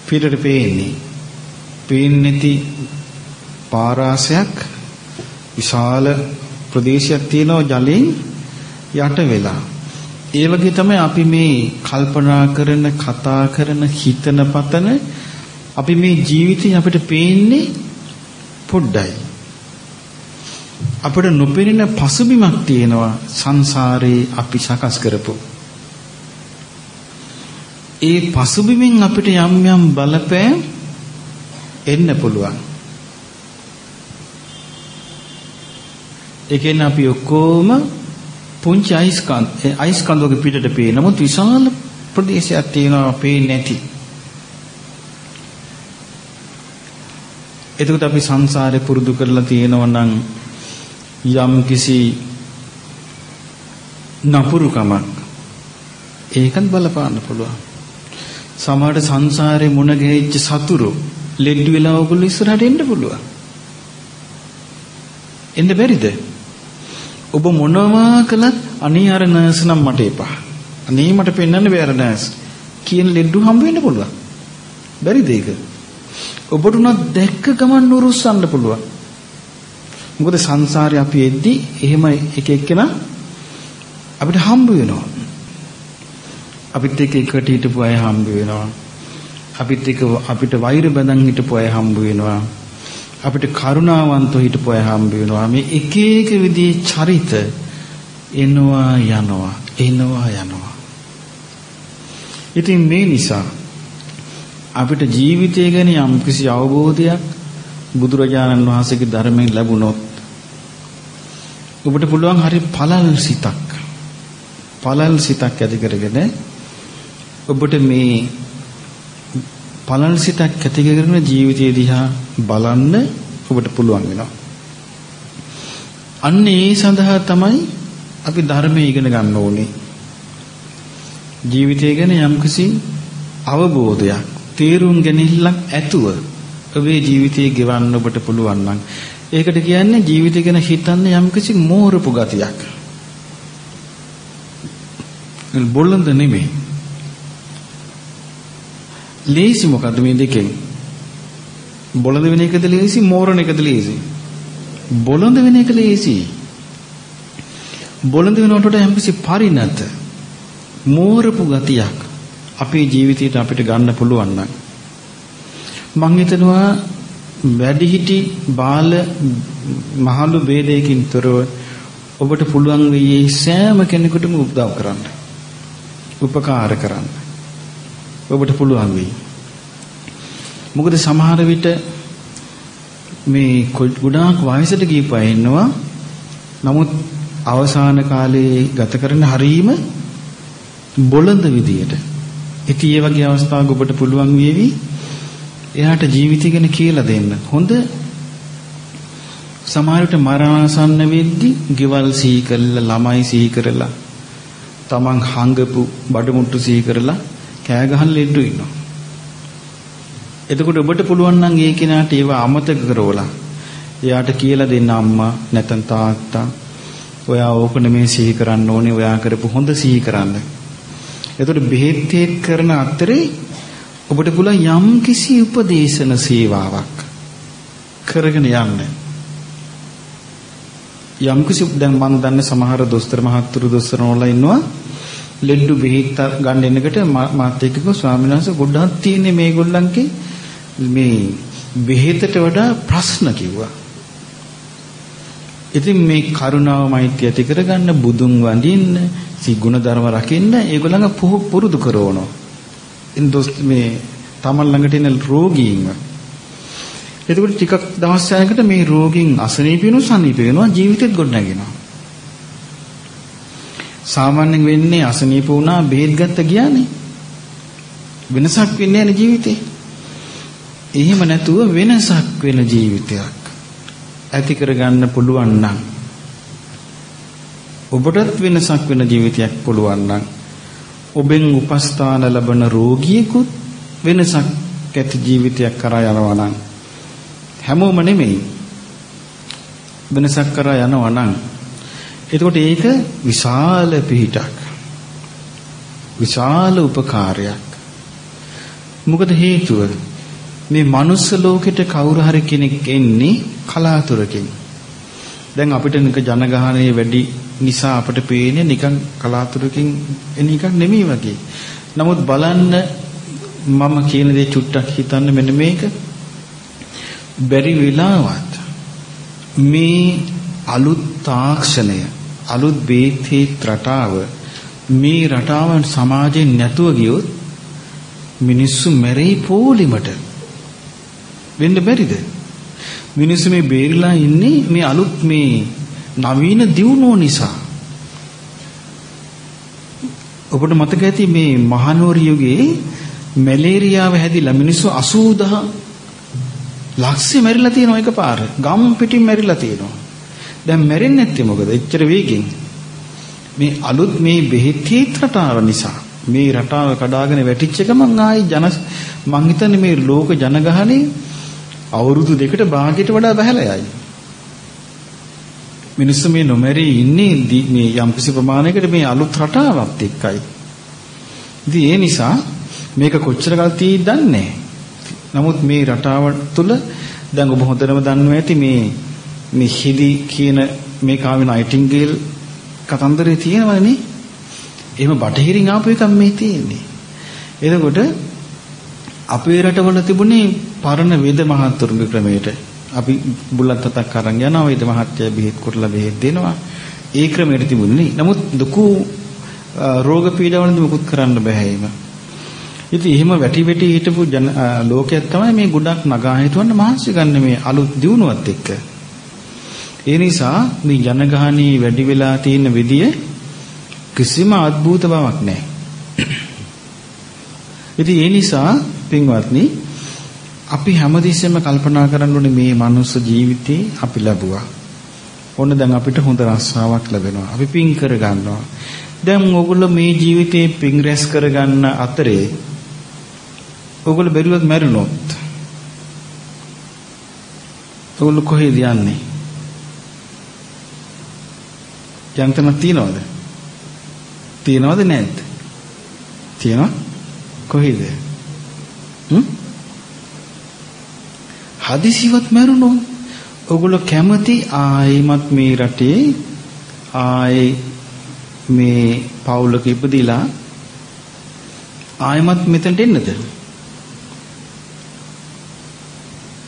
පිටට පේන්නේ. පේන්නේ නැති පාරාසයක් විශාල ප්‍රදේශයක් තියෙනවා ජලයෙන් යට වෙලා. ඒ වගේ තමයි අපි මේ කල්පනා කරන, කතා කරන, හිතන පතන අපි මේ ජීවිතේ අපිට පේන්නේ පොඩ්ඩයි. අපිට නොපෙනෙන පසුබිමක් තියෙනවා සංසාරේ අපි සකස් කරපු. ඒ පසුබිමින් අපිට යම් යම් බලපෑම් එන්න පුළුවන්. ඒ කියන්නේ අපි ඔක්කොම පුංචි අයිස් කන්ද අයිස් කන්දක පිටට පේන නමුත් විශාල ප්‍රදේශයක් තියෙනවා පේන්නේ නැති. එතකොට අපි සංසාරේ පුරුදු කරලා තියෙනවා නම් යම් කිසි නපුරුකමක් ඒකත් බලපාන්න පුළුවන්. සමහරට සංසාරේ මුණ ගැහිච්ච සතුරු ලෙඩ වෙලා ඔයගොල්ලෝ ඉස්සරහට එන්න පුළුවන්. එන්න බැරිද? ඔබ මොනවා කළත් අනේ අර නර්ස් නම් මට එපා. අනේ මට පෙන්වන්න බෑ අර නර්ස්. කියන ලෙඩු හම්බ වෙන්න පුළුවන්. බැරිද ඒක? ඔබට උනත් දැක්ක ගමන් නුරුස්සන්න පුළුවන්. මොකද සංසාරේ අපි එද්දි එහෙම එක එක්කෙනා අපිට හම්බ වෙනවා. අපිත් එක්ක එකට හිටපු අය හම්බ වෙනවා. අපිත් එක්ක අපිට වෛර බඳන් හිටපු අය හම්බ වෙනවා. අපිට කරුණාවන්තව හිටපු අය හම්බ වෙනවා. මේ එක එක විදිහේ චරිත එනවා යනවා එනවා යනවා. ඉතින් මේ නිසා අපිට ජීවිතය ගැන යම්කිසි අවබෝධයක් බුදුරජාණන් වහන්සේගේ ධර්මයෙන් ලැබුණොත් ඔබට පුළුවන් හරි පළල් සිතක් පළල් සිතක් ඇති කරගෙන ඔබට මේ පළල් සිතක් ඇති කරගෙන ජීවිතය දිහා බලන්න ඔබට පුළුවන් වෙනවා. අන්න ඒ සඳහා තමයි අපි ධර්මයේ ඉගෙන ගන්න ඕනේ. ජීවිතය ගැන යම්කිසි අවබෝධයක්, තේරුම් ගැනීමක් ඇතුව ඔබේ ජීවිතය ගෙවන්න ඔබට පුළුවන් නම් ඒකට කියන්නේ ජීවිතය ගැන හිතන්න යම්කිසි මෝරපු ගතියක්. බොළඳ නෙමෙයි. ලේසි මොකද්ද මේ දෙකෙන්? බොළඳ වෙන එකද ලේසි මෝරණ එකද ලේසි? බොළඳ වෙන එක ලේසි. බොළඳ වෙනකොට වඩා යම්කිසි පරිණත මෝරපු ගතියක් අපේ ජීවිතයට අපිට ගන්න පුළුවන් නම් මම හිතනවා වැඩිහිටි බාල මහලු ભેදයකින් තොරව ඔබට පුළුවන් වෙයි සෑම කෙනෙකුටම උදව් කරන්න. උපකාර කරන්න. ඔබට පුළුවන් වෙයි. මොකද සමහර විට මේ ගොඩාක් වයසට ගියපු අය ඉන්නවා. නමුත් අවසාන කාලේ ගත කරන හරීම බොළඳ විදියට. ඉතින් මේ වගේ අවස්ථාවක ඔබට පුළුවන් වේවි එයාට ජීවිතය ගැන කියලා දෙන්න. හොඳ සමහරවිට මරණාසන්න වෙද්දි ගෙවල් සිහි කරලා ළමයි සිහි කරලා තමන් හංගපු බඩමුට්ටු සිහි කරලා කෑ ගහන ලෙඩු ඉන්නවා. එතකොට ඔබට පුළුවන් නම් ඒ කෙනාට ඒව අමතක කරවලා එයාට කියලා දෙන්න අම්මා නැත්නම් තාත්තා ඔයා ඕක නෙමේ සිහි කරන්න ඕනේ ඔයා කරපු හොඳ සිහි කරන්න. එතකොට බෙහෙත් කරන අතරේ ඔබට පුළුවන් යම් කිසි උපදේශන සේවාවක් කරගෙන යන්න. යම් කිසි දැන් මම දන්නේ සමහර දොස්තර මහත්තුරු දොස්තරනෝලා ඉන්නවා ලෙඩ්ඩු බෙහෙත් ගන්න එනකොට මාත් එක්ක කිව්වා ස්වාමීන් වහන්සේ ගොඩක් තියෙන්නේ මේගොල්ලන්ගේ මේ බෙහෙතට වඩා ප්‍රශ්න කිව්වා. ඉතින් මේ කරුණාව මෛත්‍රිය ඇති කරගන්න බුදුන් වඳින්න, සිගුණ ධර්ම රකින්න ඒගොල්ලන්ව පුරුදු කරවනවා. ඉන්දොස් මේ තමන් ළඟට එන රෝගීන්ව. එතකොට ටිකක් දවස් යනකොට මේ රෝගීන් අසනීප වෙනවා සනීප වෙනවා ජීවිතෙත් ගොඩ නැගෙනවා. සාමාන්‍යයෙන් වෙන්නේ අසනීප වුණා බෙහෙත් ගත්ත ගියානේ. වෙනසක් වෙන්නේ නැහැ ජීවිතේ. එහෙම නැතුව වෙනසක් වෙන ජීවිතයක් ඇති කරගන්න පුළුවන් නම් ඔබටත් වෙනසක් වෙන ජීවිතයක් පුළුවන් නම් ඔබෙන් උපස්ථාන ලැබෙන රෝගියෙකුත් වෙනසක් ඇති ජීවිතයක් කරා යනවා නම් හැමෝම නෙමෙයි වෙනසක් කරා යනවා නම් එතකොට ඒක විශාල පිහිටක් විශාල උපකාරයක් මොකද හේතුව මේ මනුස්ස ලෝකෙට කවුරු හරි කෙනෙක් එන්නේ කලාතුරකින් දැන් අපිට නික ජනගහනය වැඩි නිසා අපට පේන්නේ නිකන් කලාතුරකින් එන එකක් නෙමෙයි වගේ. නමුත් බලන්න මම කියන දේ චුට්ටක් හිතන්න මෙන්න මේක. බැරි වෙලාවත් මේ අලුත් තාක්ෂණය අලුත් බේතේ රටාව මේ රටාව සමාජයෙන් නැතුව ගියොත් මිනිස්සු මැරෙයි පොලිමට වෙන්න බැරිද මිනිස්සු මේ බේරිලා ඉන්නේ මේ අලුත් මේ නවීන දියුණුව නිසා ඔබට මතක ඇති මේ මහනුවර යුගයේ මැලේරියාව හැදිලා මිනිස්සු 80000 ලක්ෂෙ මැරිලා තියෙනවා එකපාර. ගම් පිටින් මැරිලා තියෙනවා. දැන් මැරෙන්නේ නැත්තේ මොකද? එච්චර වේගෙන්. මේ අලුත් මේ බෙහෙත් රටාව නිසා මේ රටාව කඩාගෙන වැටිච්ච ගමන් ආයි ජන මං හිතන්නේ මේ ලෝක ජනගහනේ අවුරුදු දෙකට භාගයට වඩා බහැලා යයි. මිනිස්සු මේ නොමැරී ඉන්නේ මේ යම්කිසි ප්‍රමාණයකට මේ අලුත් රටාවක් එක්කයි. ඉතින් ඒ නිසා මේක කොච්චර කල් තියෙයිද දන්නේ නමුත් මේ රටාව තුළ දැන් ඔබ හොඳටම දන්නවා ඇති මේ මේ හිදි කියන මේ කාවේ නයිටින්ගේල් කතන්දරේ තියෙනවනේ. එහෙම බටහිරින් ආපු එකක් මේ තියෙන්නේ. එතකොට අපේ රටවල තිබුණේ පරණ වේද මහත්තුරුගේ ක්‍රමයට. අපි බුලත් හතක් අරන් යනවා වේද මහත්ය බෙහෙත් කරලා බෙහෙත් දෙනවා. ඒ ක්‍රමයට තිබුණේ. නමුත් දුකු රෝග පීඩාවලදී මුකුත් කරන්න බෑ එහෙම. ඉතින් එහෙම වැටි වැටි හිටපු ජන ලෝකයක් තමයි මේ ගොඩක් නගා හිටවන්න මහන්සි ගන්න මේ අලුත් දියුණුවත් එක්ක. ඒ නිසා මේ ජනගහණී වැඩි වෙලා තියෙන විදිය කිසිම අద్భుත බවක් නැහැ. ඉතින් ඒ නිසා පින්වත්නි අපි හැමදෙස්සෙම කල්පනා කරන්න ඕනේ මේ මනුස්ස ජීවිතේ අපි ලැබුවා. ඔන්න දැන් අපිට හොඳ රස්සාවක් ලැබෙනවා. අපි පින් කර ගන්නවා. දැන් ඕගොල්ලෝ මේ ජීවිතේ පින් රැස් කරගන්න අතරේ ඕගොල්ලෝ බැරිවත් මැරුණොත් ඕගොල්ලෝ කොහෙද යන්නේ? යන්තම තියනවද? තියනවද නැද්ද? තියනවා? කොහෙද? හ්ම්? හදිසියවත් මැරුණොත් ඔගොල්ලෝ කැමති ආයිමත් මේ රටේ ආයි මේ පවුලක ඉපදිලා ආයිමත් මෙතනට එන්නද?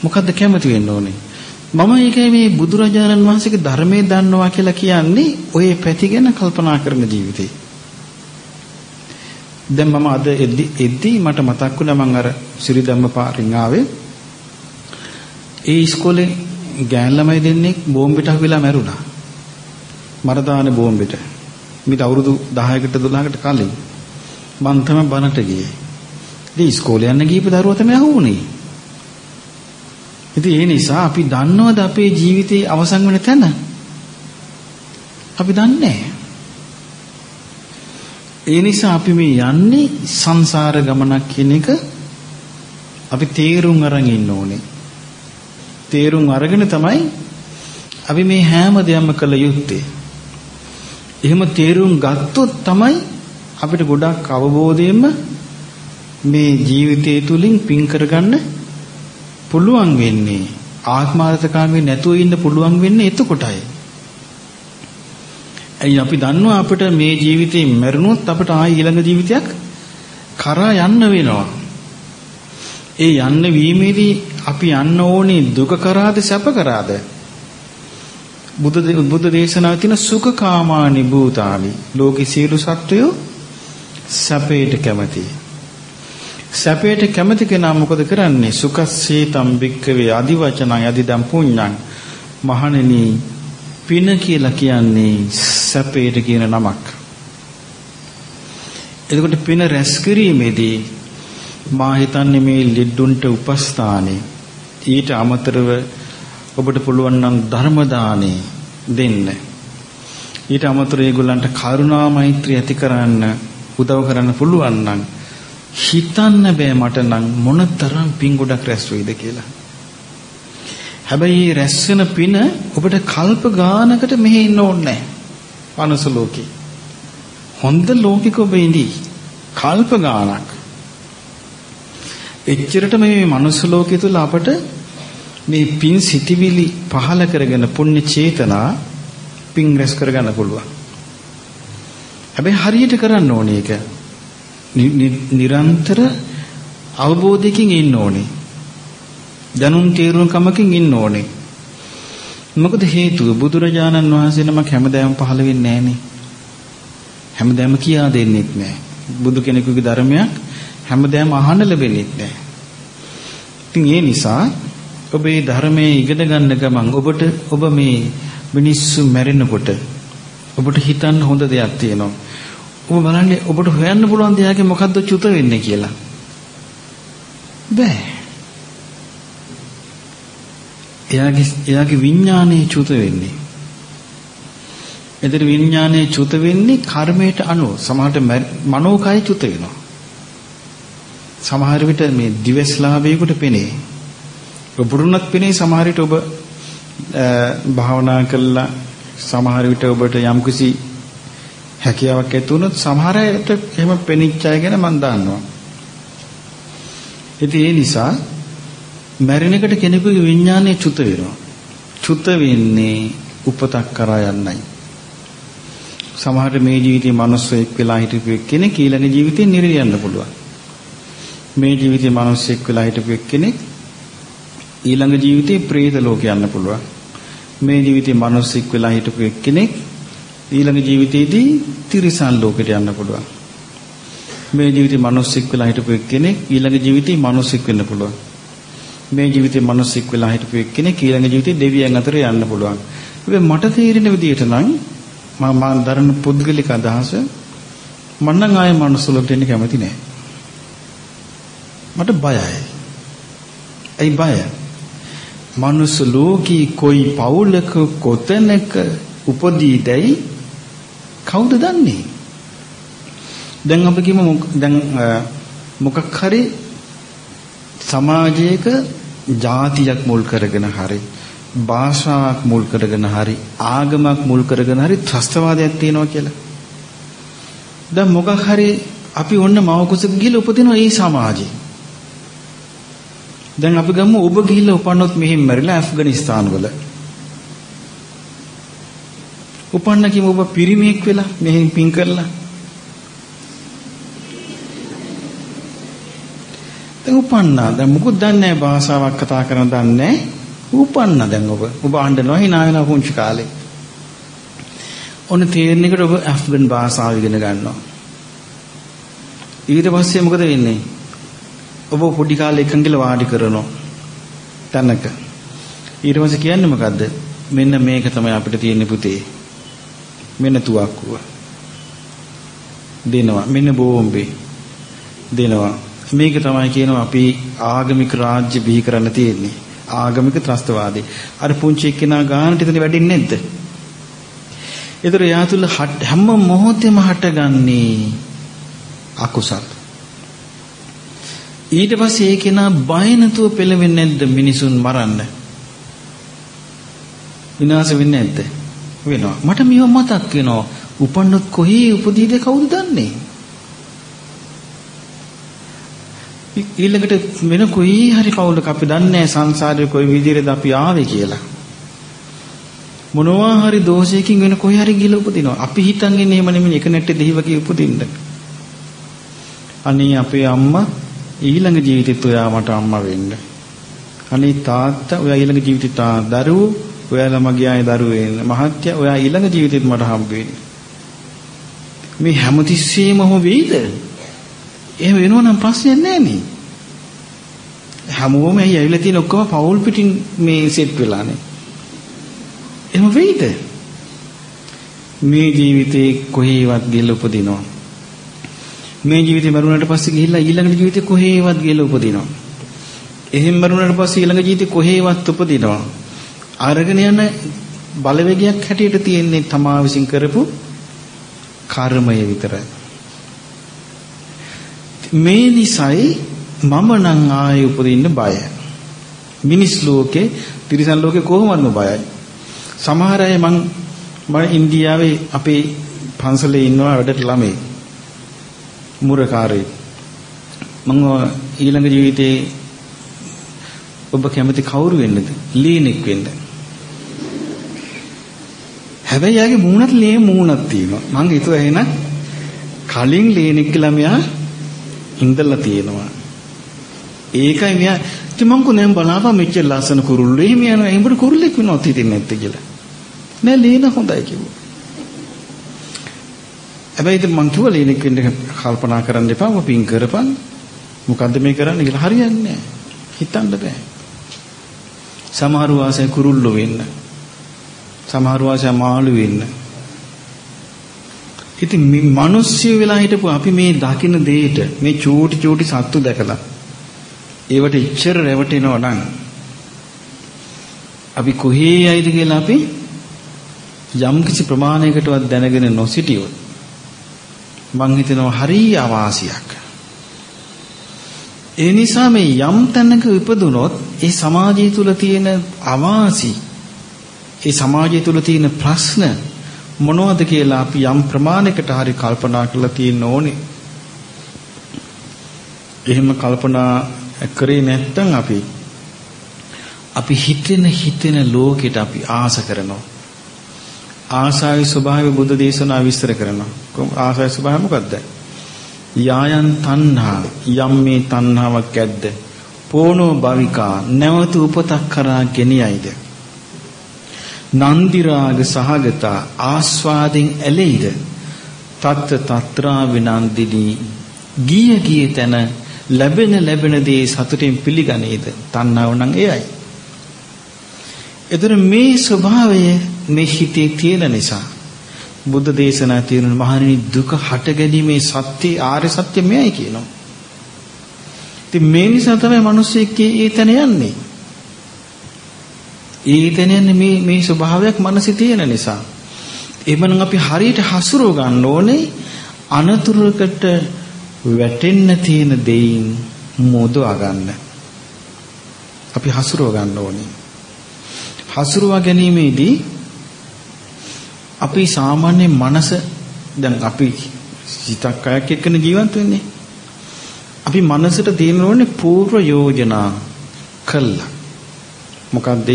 මොකද්ද කැමති වෙන්න ඕනේ? මම ඒකයි මේ බුදුරජාණන් වහන්සේගේ ධර්මයේ දන්නවා කියලා කියන්නේ ඔය පැති ගැන කල්පනා කරන ජීවිතේ. දැන් මම අද එද්දි එද්දි මට මතක් වුණා මම අර සිරිධම්ම පාරින් ආවේ. ඒ ඉස්කෝලේ ගෑන් ළමයි දෙන්නෙක් බෝම්බෙට අහුවෙලා මැරුණා. මරදානේ බෝම්බෙට. මිට අවුරුදු 10කට 12කට කලින් මං තමයි බනට ගියේ. ඉතින් ඉස්කෝලේ යන්න ගිහපු දරුවා තමයි අහුවුනේ. ඉතින් ඒ නිසා අපි දන්නවද අපේ ජීවිතේ අවසන් වෙන තැන? අපි දන්නේ ඒ නිසා අපි මේ යන්නේ සංසාර ගමනක් කියන එක අපි තේරුම් අරන් ඉන්න ඕනේ. තේරුම් අරගෙන තමයි අපි මේ හැම දෙයක්ම කළ යුත්තේ. එහෙම තේරුම් ගත්තොත් තමයි අපිට ගොඩක් අවබෝධයෙන්ම මේ ජීවිතය තුලින් පින් කරගන්න පුළුවන් වෙන්නේ ආත්මාර්ථකාමී නැතුව ඉන්න පුළුවන් වෙන්නේ එතකොටයි. ඇයි අපි දන්නවා අපිට මේ ජීවිතේ මැරුණොත් අපිට ආයි ඊළඟ ජීවිතයක් කරා යන්න වෙනවා. ඒ යන්න වීමේදී අපි යන්න ඕනේ දුක කරාද සැප කරාද? බුද්ධ බුද්ධ දේශනාවේ තියෙන සුඛකාමානි භූතානි ලෝකේ සියලු සත්වයෝ සැපයට කැමතියි. සැපයට කැමති කෙනා මොකද කරන්නේ? සුඛස්සීතම් භික්කවේ අදිවචනං යදිදම් පුඤ්ඤං මහණෙනි පින කියලා කියන්නේ සැපයට කියන නමක්. එතකොට පින රැස් කිරීමේදී මා හිතන්නේ මේ ලිඩ්ඩුන්ට උපස්ථානේ ඊට අමතරව ඔබට පුළුවන් නම් ධර්ම දානේ දෙන්න. ඊට අමතරව ඒගොල්ලන්ට කරුණා මෛත්‍රිය ඇති කරන්න උදව් කරන්න පුළුවන් නම් හිතන්න බෑ මට නම් මොනතරම් පින් ගොඩක් රැස් වෙයිද කියලා. හැබැයි රැස් වෙන පින ඔබට කල්ප ගානකට මෙහෙ ඉන්න ඕනේ නැහැ. අනුස ලෝකේ. හොඳ ලෝකික ඔබ ඉඳී. කල්ප ගානක්. එච්චරට මේ මනුස්ස ලෝකයේ තුල අපට මේ පින් සිටිවිලි පහල කරගෙන පුණ්‍ය චේතනා පින් රැස් කරගන්න පුළුවන්. හැබැයි හරියට කරන්න ඕනේ ඒක. නිරන්තර අවබෝධයකින් ඉන්න ඕනේ. දැනුම් තීරුම්කමකින් ඉන්න ඕනේ. මොකද හේතුව බුදුරජාණන් වහන්සේ නමක් හැමදාම පහළ වෙන්නේ නැහනේ. හැමදාම කියා දෙන්නෙත් නැහැ. බුදු කෙනෙකුගේ ධර්මයක් හැමදාම අහන්න ලැබෙන්නේ නැහැ. ඉතින් ඒ නිසා ඔබ මේ ධර්මයේ ඉගෙන ගන්න ගමන් ඔබට ඔබ මේ මිනිස්සු මැරෙනකොට ඔබට හිතන්න හොඳ දෙයක් තියෙනවා. ඔබ බලන්නේ ඔබට හොයන්න පුළුවන් දෙයක් මොකද්ද චුත වෙන්නේ කියලා. බෑ. එයාගේ එයාගේ විඥානයේ චුත වෙන්නේ. එතන විඥානයේ චුත වෙන්නේ කර්මයට අනුව. සමහරට මනෝකය චුත වෙනවා. සමහර විට මේ දිවස්ලාභයකට පෙනේ. ඔබරුණක් පෙනේ සමහර විට ඔබ භාවනා කළා සමහර විට ඔබට යම්කිසි හැකියාවක් ඇති වුණොත් සමහර අයට එහෙම පෙනිච්ච අය ගැන මම දන්නවා. ඉතින් ඒ නිසා මැරෙන එකට කෙනෙකුගේ විඥානය චුත වෙනවා. චුත වෙන්නේ උපතක් කරා යන්නයි. සමහර මේ ජීවිතේ මිනිස්සෙක් වෙලා හිටපු කෙනෙක් ඊළඟ ජීවිතේ නිර්යන්න පුළුවන්. මේ ජීවිතේ මිනිස්සෙක් වෙලා හිටපු කෙනෙක් ඊළඟ ජීවිතේ പ്രേත ලෝක යන්න පුළුවන්. මේ ජීවිතේ මිනිස්සෙක් වෙලා හිටපු කෙනෙක් ඊළඟ ජීවිතේදී තිරිසන් ලෝකෙට යන්න පුළුවන්. මේ ජීවිතේ මිනිස්සෙක් වෙලා හිටපු කෙනෙක් ඊළඟ ජීවිතේ මිනිස්සෙක් වෙන්න පුළුවන්. මේ ජීවිතේ මිනිස්සෙක් වෙලා හිටපු කෙනෙක් ඊළඟ ජීවිතේ දෙවියන් අතර යන්න පුළුවන්. හැබැයි මට තේරෙන විදිහට නම් මම මා දරන පුද්ගලික අදහස මම නම් ආයේ මනුස්ස ලෝකෙට එන්න කැමති නෑ. මට බයයි. ඇයි බය? මනුස්ස ලෝකී කොයි පවුලක කොතැනක උපදීදයි කවුද දන්නේ? දැන් අපි කියමු දැන් මොකක් හරි සමාජයක ಜಾතියක් මුල් කරගෙන හරි භාෂාවක් මුල් කරගෙන හරි ආගමක් මුල් කරගෙන හරි ත්‍රස්තවාදයක් තියෙනවා කියලා. දැන් මොකක් හරි අපි ඔන්න මව කුසක ගිහලා උපදිනවා ඒ සමාජේ. දැන් අපි ගමු ඔබ ගිහිල්ලා උපන්නොත් මෙහෙම මැරිලා ඇෆ්ගනිස්තාන් වල. උපන්න කිම ඔබ පිරිමියෙක් වෙලා මෙහෙන් පින් කරලා. දැන් උපන්නා දැන් මුකුත් දන්නේ නැහැ භාෂාවක් කතා කරන දන්නේ නැහැ. උපන්න දැන් ඔබ. ඔබ අඬනවා hina වෙනවා පුංචි කාලේ. ඔන්න තේරෙන එකට ඔබ ඇෆ්ගන් භාෂාව ඉගෙන ගන්නවා. ඊට පස්සේ මොකද වෙන්නේ? ඔබ පොඩි කාලේ එකන් ගිල වාඩි කරනවා. තැනක. ඊට පස්සේ කියන්නේ මොකද්ද? මෙන්න මේක තමයි අපිට තියෙන පුතේ. මෙන්න තුවක්කුව. දෙනවා. මෙන්න බෝම්බේ. දෙනවා. මේක තමයි කියනවා අපි ආගමික රාජ්‍ය බිහි කරන්න තියෙන්නේ. ආගමික ත්‍රස්තවාදී. අර පුංචි එක්කෙනා ගානට එතන වැඩින්නේ නැද්ද? ඒතර එයා තුල හැම මොහොතෙම හටගන්නේ අකුසල්. ඊට පස්සේ ඒ කෙනා බය නැතුව පෙළවෙන්නේ නැද්ද මිනිසුන් මරන්න? විනාශ වෙන්නේ නැද්ද? වෙනවා. මට මේව මතක් වෙනවා. උපන්නොත් කොහේ උපදීද කවුද දන්නේ? ඊළඟට වෙන කොයි හරි කවුලක අපි දන්නේ සංසාරේ කොයි විදිහටද අපි ආවේ කියලා. මොනවා හරි දෝෂයකින් වෙන කොහේ හරි ගිල උපදිනවා. අපි හිතන් ඉන්නේ එහෙම නෙමෙයි එක නැට්ටේ දෙහිවකී උපදින්න. අනේ අපේ අම්මා ඊළඟ ජීවිතෙත් ඔයා මට අම්මා වෙන්න. අනේ තාත්තා ඔයා ඊළඟ ජීවිතෙත් දරුවෝ ඔයාලා මගේ ආයේ දරුවෝ වෙන්න. මහත්තයා ඔයා ඊළඟ ජීවිතෙත් මට හම්බ වෙන්න. මේ හැමතිස්සෙම හො වෙයිද? එහෙම වෙනවනම් ප්‍රශ්නයක් නැහැ නේ. හැමෝම ඇයි ඇවිල්ලා තියෙන ඔක්කොම පවුල් පිටින් මේ සෙට් වෙලානේ. එහෙම වෙයිද? මේ ජීවිතේ කොහේවත් ගිහලා උපදිනවා. මේ ජීවිතේ මරුණාට පස්සේ ගිහිල්ලා ඊළඟ ජීවිතේ කොහේවත් ගිහලා උපදිනවා. එහෙම මරුණාට පස්සේ ඊළඟ ජීවිතේ කොහේවත් උපදිනවා. අරගෙන යන බලවේගයක් හැටියට තියෙන්නේ තමා විසින් කරපු කර්මය විතරයි. මේ නිසයි මම නම් ආයේ උපදින්න බයයි. මිනිස් ලෝකේ, තිරිසන් ලෝකේ කොහොමද බයයි? සමහර අය මං මම ඉන්දියාවේ අපේ පන්සලේ ඉන්නවා වැඩට ළමයි. මුරකාරේ. මම ඊළඟ ජීවිතේ ඔබ කැමති කවුරු වෙන්නද? ලීනෙක් වෙන්න. හැබැයි යාගේ මූණත් ලේ මූණක් තියෙනවා. මං හිතුවා එහෙනම් කලින් ලීනෙක් ළමයා ඉඳලා තියෙනවා. ඒකයි මෙයා ඉතින් මං කො නෑ බලාපන් මෙච්චර ලස්සන කුරුල්ලෝ එහෙම යනවා. එහෙම කුරුල්ලෙක් වෙනවත් හිතෙන්නේ නැත්තේ කියලා. නෑ ලීන හොඳයි කිව්වා. හැබැයි ඉතින් මං කිව්වා ලීනෙක් වෙන්න කල්පනා කරන්න එපා. ඔබ පින් කරපන්. මොකද්ද මේ කරන්න කියලා හරියන්නේ නෑ. හිතන්න බෑ. සමහර වාසය කුරුල්ලෝ වෙන්න. සමහර වාසය මාළු වෙන්න. ඉතින් මේ මිනිස්සු වෙලා හිටපු අපි මේ දකින්න දෙයට මේ චූටි චූටි සත්තු දැකලා ඒවට ඉච්චර රැවටෙනවා නම් අපි කොහේ යයිද කියලා අපි යම් කිසි ප්‍රමාණයකටවත් දැනගෙන නොසිටියොත් මං හිතනවා හරිය අවාසියක්. ඒ නිසා මේ යම් තැනක ඉපදුනොත් ඒ සමාජය තුල තියෙන අවාසි ඒ සමාජය තුල තියෙන ප්‍රශ්න මොනවද කියලා අපි යම් ප්‍රමාණයකට හරි කල්පනා කරලා තියෙන්න ඕනේ. එහෙම කල්පනා කරේ නැත්නම් අපි අපි හිතෙන හිතෙන ලෝකෙට අපි ආස කරනවා. ආසාවේ ස්වභාවය බුද්ධ දේශනා විස්තර කරනවා. කොහොම ආසාවේ ස්වභාවය මොකද්ද? යායන් තණ්හා යම් මේ තණ්හාවක් ඇද්ද? පෝනෝ භවිකා නැවත උපතක් කරා ගෙනියයිද? නන්දි රාග සහගත ආස්වාදෙන් ඇලෙයිද? තත්ත తත්‍රා විනන්දිනී ගිය ගිය තැන ලැබෙන ලැබෙන දේ සතුටින් පිළිගනේද? තණ්හාව නම් එයයි. එතන මේ ස්වභාවය මේ හිතේ තියෙන නිසා බුද්ධ දේශනා තියෙන මහණෙනි දුක හට ගැනීමේ සත්‍ය ආර්ය සත්‍ය මෙයයි කියනවා. ඉතින් මේ නිසා තමයි මිනිස්සෙක් ඒ තැන යන්නේ. ඒ තැන යන්නේ මේ මේ ස්වභාවයක් මනසේ තියෙන නිසා. එමනම් අපි හරියට හසුරව ගන්න ඕනේ අනතුරකට වැටෙන්න තියෙන දෙයින් මොදවා ගන්න. අපි හසුරව ගන්න ඕනේ. හසුරුවා ගැනීමේදී අපි සාමාන්‍ය මනස දැන් අපි සිතක් අයක් එක්කන ජීවත් වෙන්නේ. අපි මනසට තියෙන ඕනේ පූර්ව යෝජනා කළා. මොකද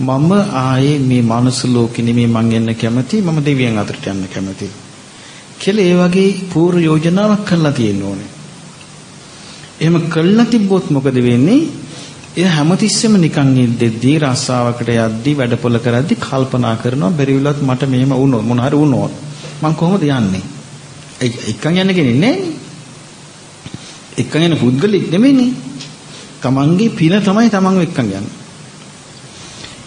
මම ආයේ මේ මනුස්ස ලෝකෙ නෙමෙයි මං එන්න කැමති මම දෙවියන් අතරට යන්න කැමති. කියලා ඒ වගේ පූර්ව යෝජනාවක් කරලා තියෙන්න ඕනේ. එහෙම කළා තිබ්බොත් මොකද වෙන්නේ? එයා හැමතිස්සෙම නිකන් ඉද්දෙද්දී රස්සාවකට යද්දී වැඩපොළ කරද්දී කල්පනා කරනවා බැරි විලත් මට මෙහෙම වුණොත් මොන හරි වුණොත් මං කොහොමද යන්නේ? එක්කන් යන්න කෙනෙක් නෑනේ. එක්කන් යන පුද්ගලෙක් නෙමෙයිනේ. තමන්ගේ පින තමයි තමන්ව එක්කන් යන්නේ.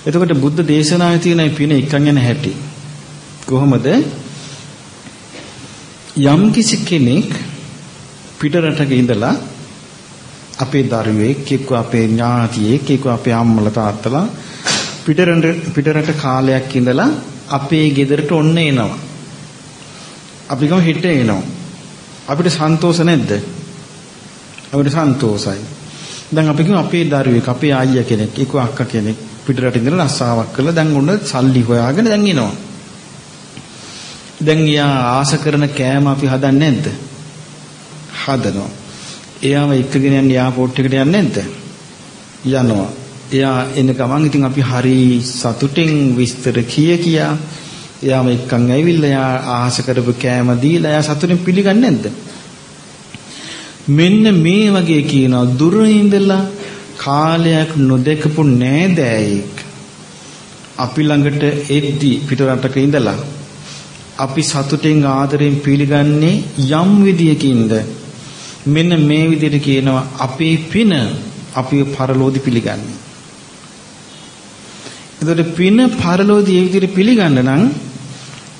එතකොට බුද්ධ දේශනාවේ තියෙන පින එක්කන් යන හැටි කොහොමද? යම් කිසි කෙනෙක් පිට රටක ඉඳලා අපේ දරුවෙක් එක්ක අපේ ඥාතියෙක් එක්ක අපේ අම්මලා තාත්තලා පිටරට පිටරට කාලයක් ඉඳලා අපේ ගෙදරට ඔන්න එනවා. අපි ගම හිට එනවා. අපිට සන්තෝෂ නැද්ද? අපිට සන්තෝසයි. දැන් අපි කියමු අපේ දරුවෙක් අපේ අයියා කෙනෙක් එක්ක අක්කා කෙනෙක් පිටරට ඉඳලා රස්සාවක් කරලා දැන් ඔන්න සල්ලි හොයාගෙන දැන් එනවා. දැන් යා ආස කරන කෑම අපි හදන්නේ නැද්ද? හදනවා. එයාම එක්කගෙන යන්නේ එයාපෝට් එකට යන්නේ නැද්ද? යනවා. එයා එන ගමන් ඉතින් අපි හරි සතුටින් විස්තර කිය කියා එයාම එක්කන් ඇවිල්ලා එයා ආහස කරපු කෑම දීලා එයා සතුටින් පිළිගන්නේ නැද්ද? මෙන්න මේ වගේ කියනවා දුර ඉඳලා කාලයක් නොදකපු නෑදෑයෙක් අපි ළඟට එද්දි පිටරටක ඉඳලා අපි සතුටෙන් ආදරෙන් පිළිගන්නේ යම් විදියකින්ද? මෙන්න මේ විදිහට කියනවා අපේ පින අපිව පරලෝදි පිළිගන්නේ. එතකොට පින පරලෝදි ඒ විදිහට පිළිගන්න නම්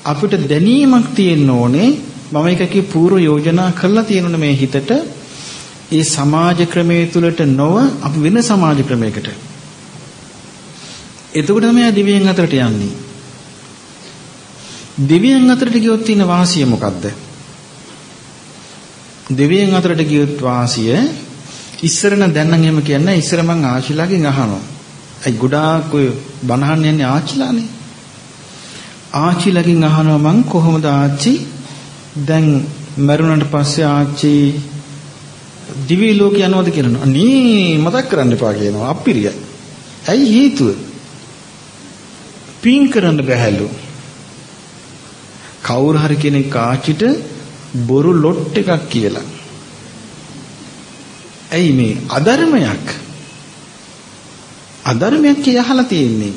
අපිට දැනීමක් තියෙන්න ඕනේ. මම එකකේ පූර්ව යෝජනා කරලා තියෙනුනේ මේ හිතට. ඒ සමාජ ක්‍රමයේ තුලට නොව අපි වෙන සමාජ ක්‍රමයකට එතකොට තමයි දිව්‍යයන් අතරට යන්නේ. දිව්‍යයන් අතරට ගියොත් තියෙන වාසිය මොකද්ද? දිව්‍යයන් අතරට ගියොත් වාසිය ඉස්සර නම් දැන් නම් එහෙම කියන්නේ ඉස්සර මං ආශිලාගෙන් අහනවා. ඒ ගොඩාක් ඔය බනහන් යන්නේ ආච්චිලානේ. ආච්චිලාගෙන් අහනවා මං කොහොමද ආච්චි දැන් මරුණාට පස්සේ ආච්චි දිවි ලෝක යනවද කියනවා. අනේ මතක් කරන්න එපා කියනවා අප්පිරිය. ඇයි හේතුව? පින් කරන්න බැහැලු. කවුරු හරි කෙනෙක් ආච්චිට බොරු ලොට් එකක් කියලා. ඇයි මේ අධර්මයක්? අධර්මයක් කියලා අහලා තියෙන්නේ.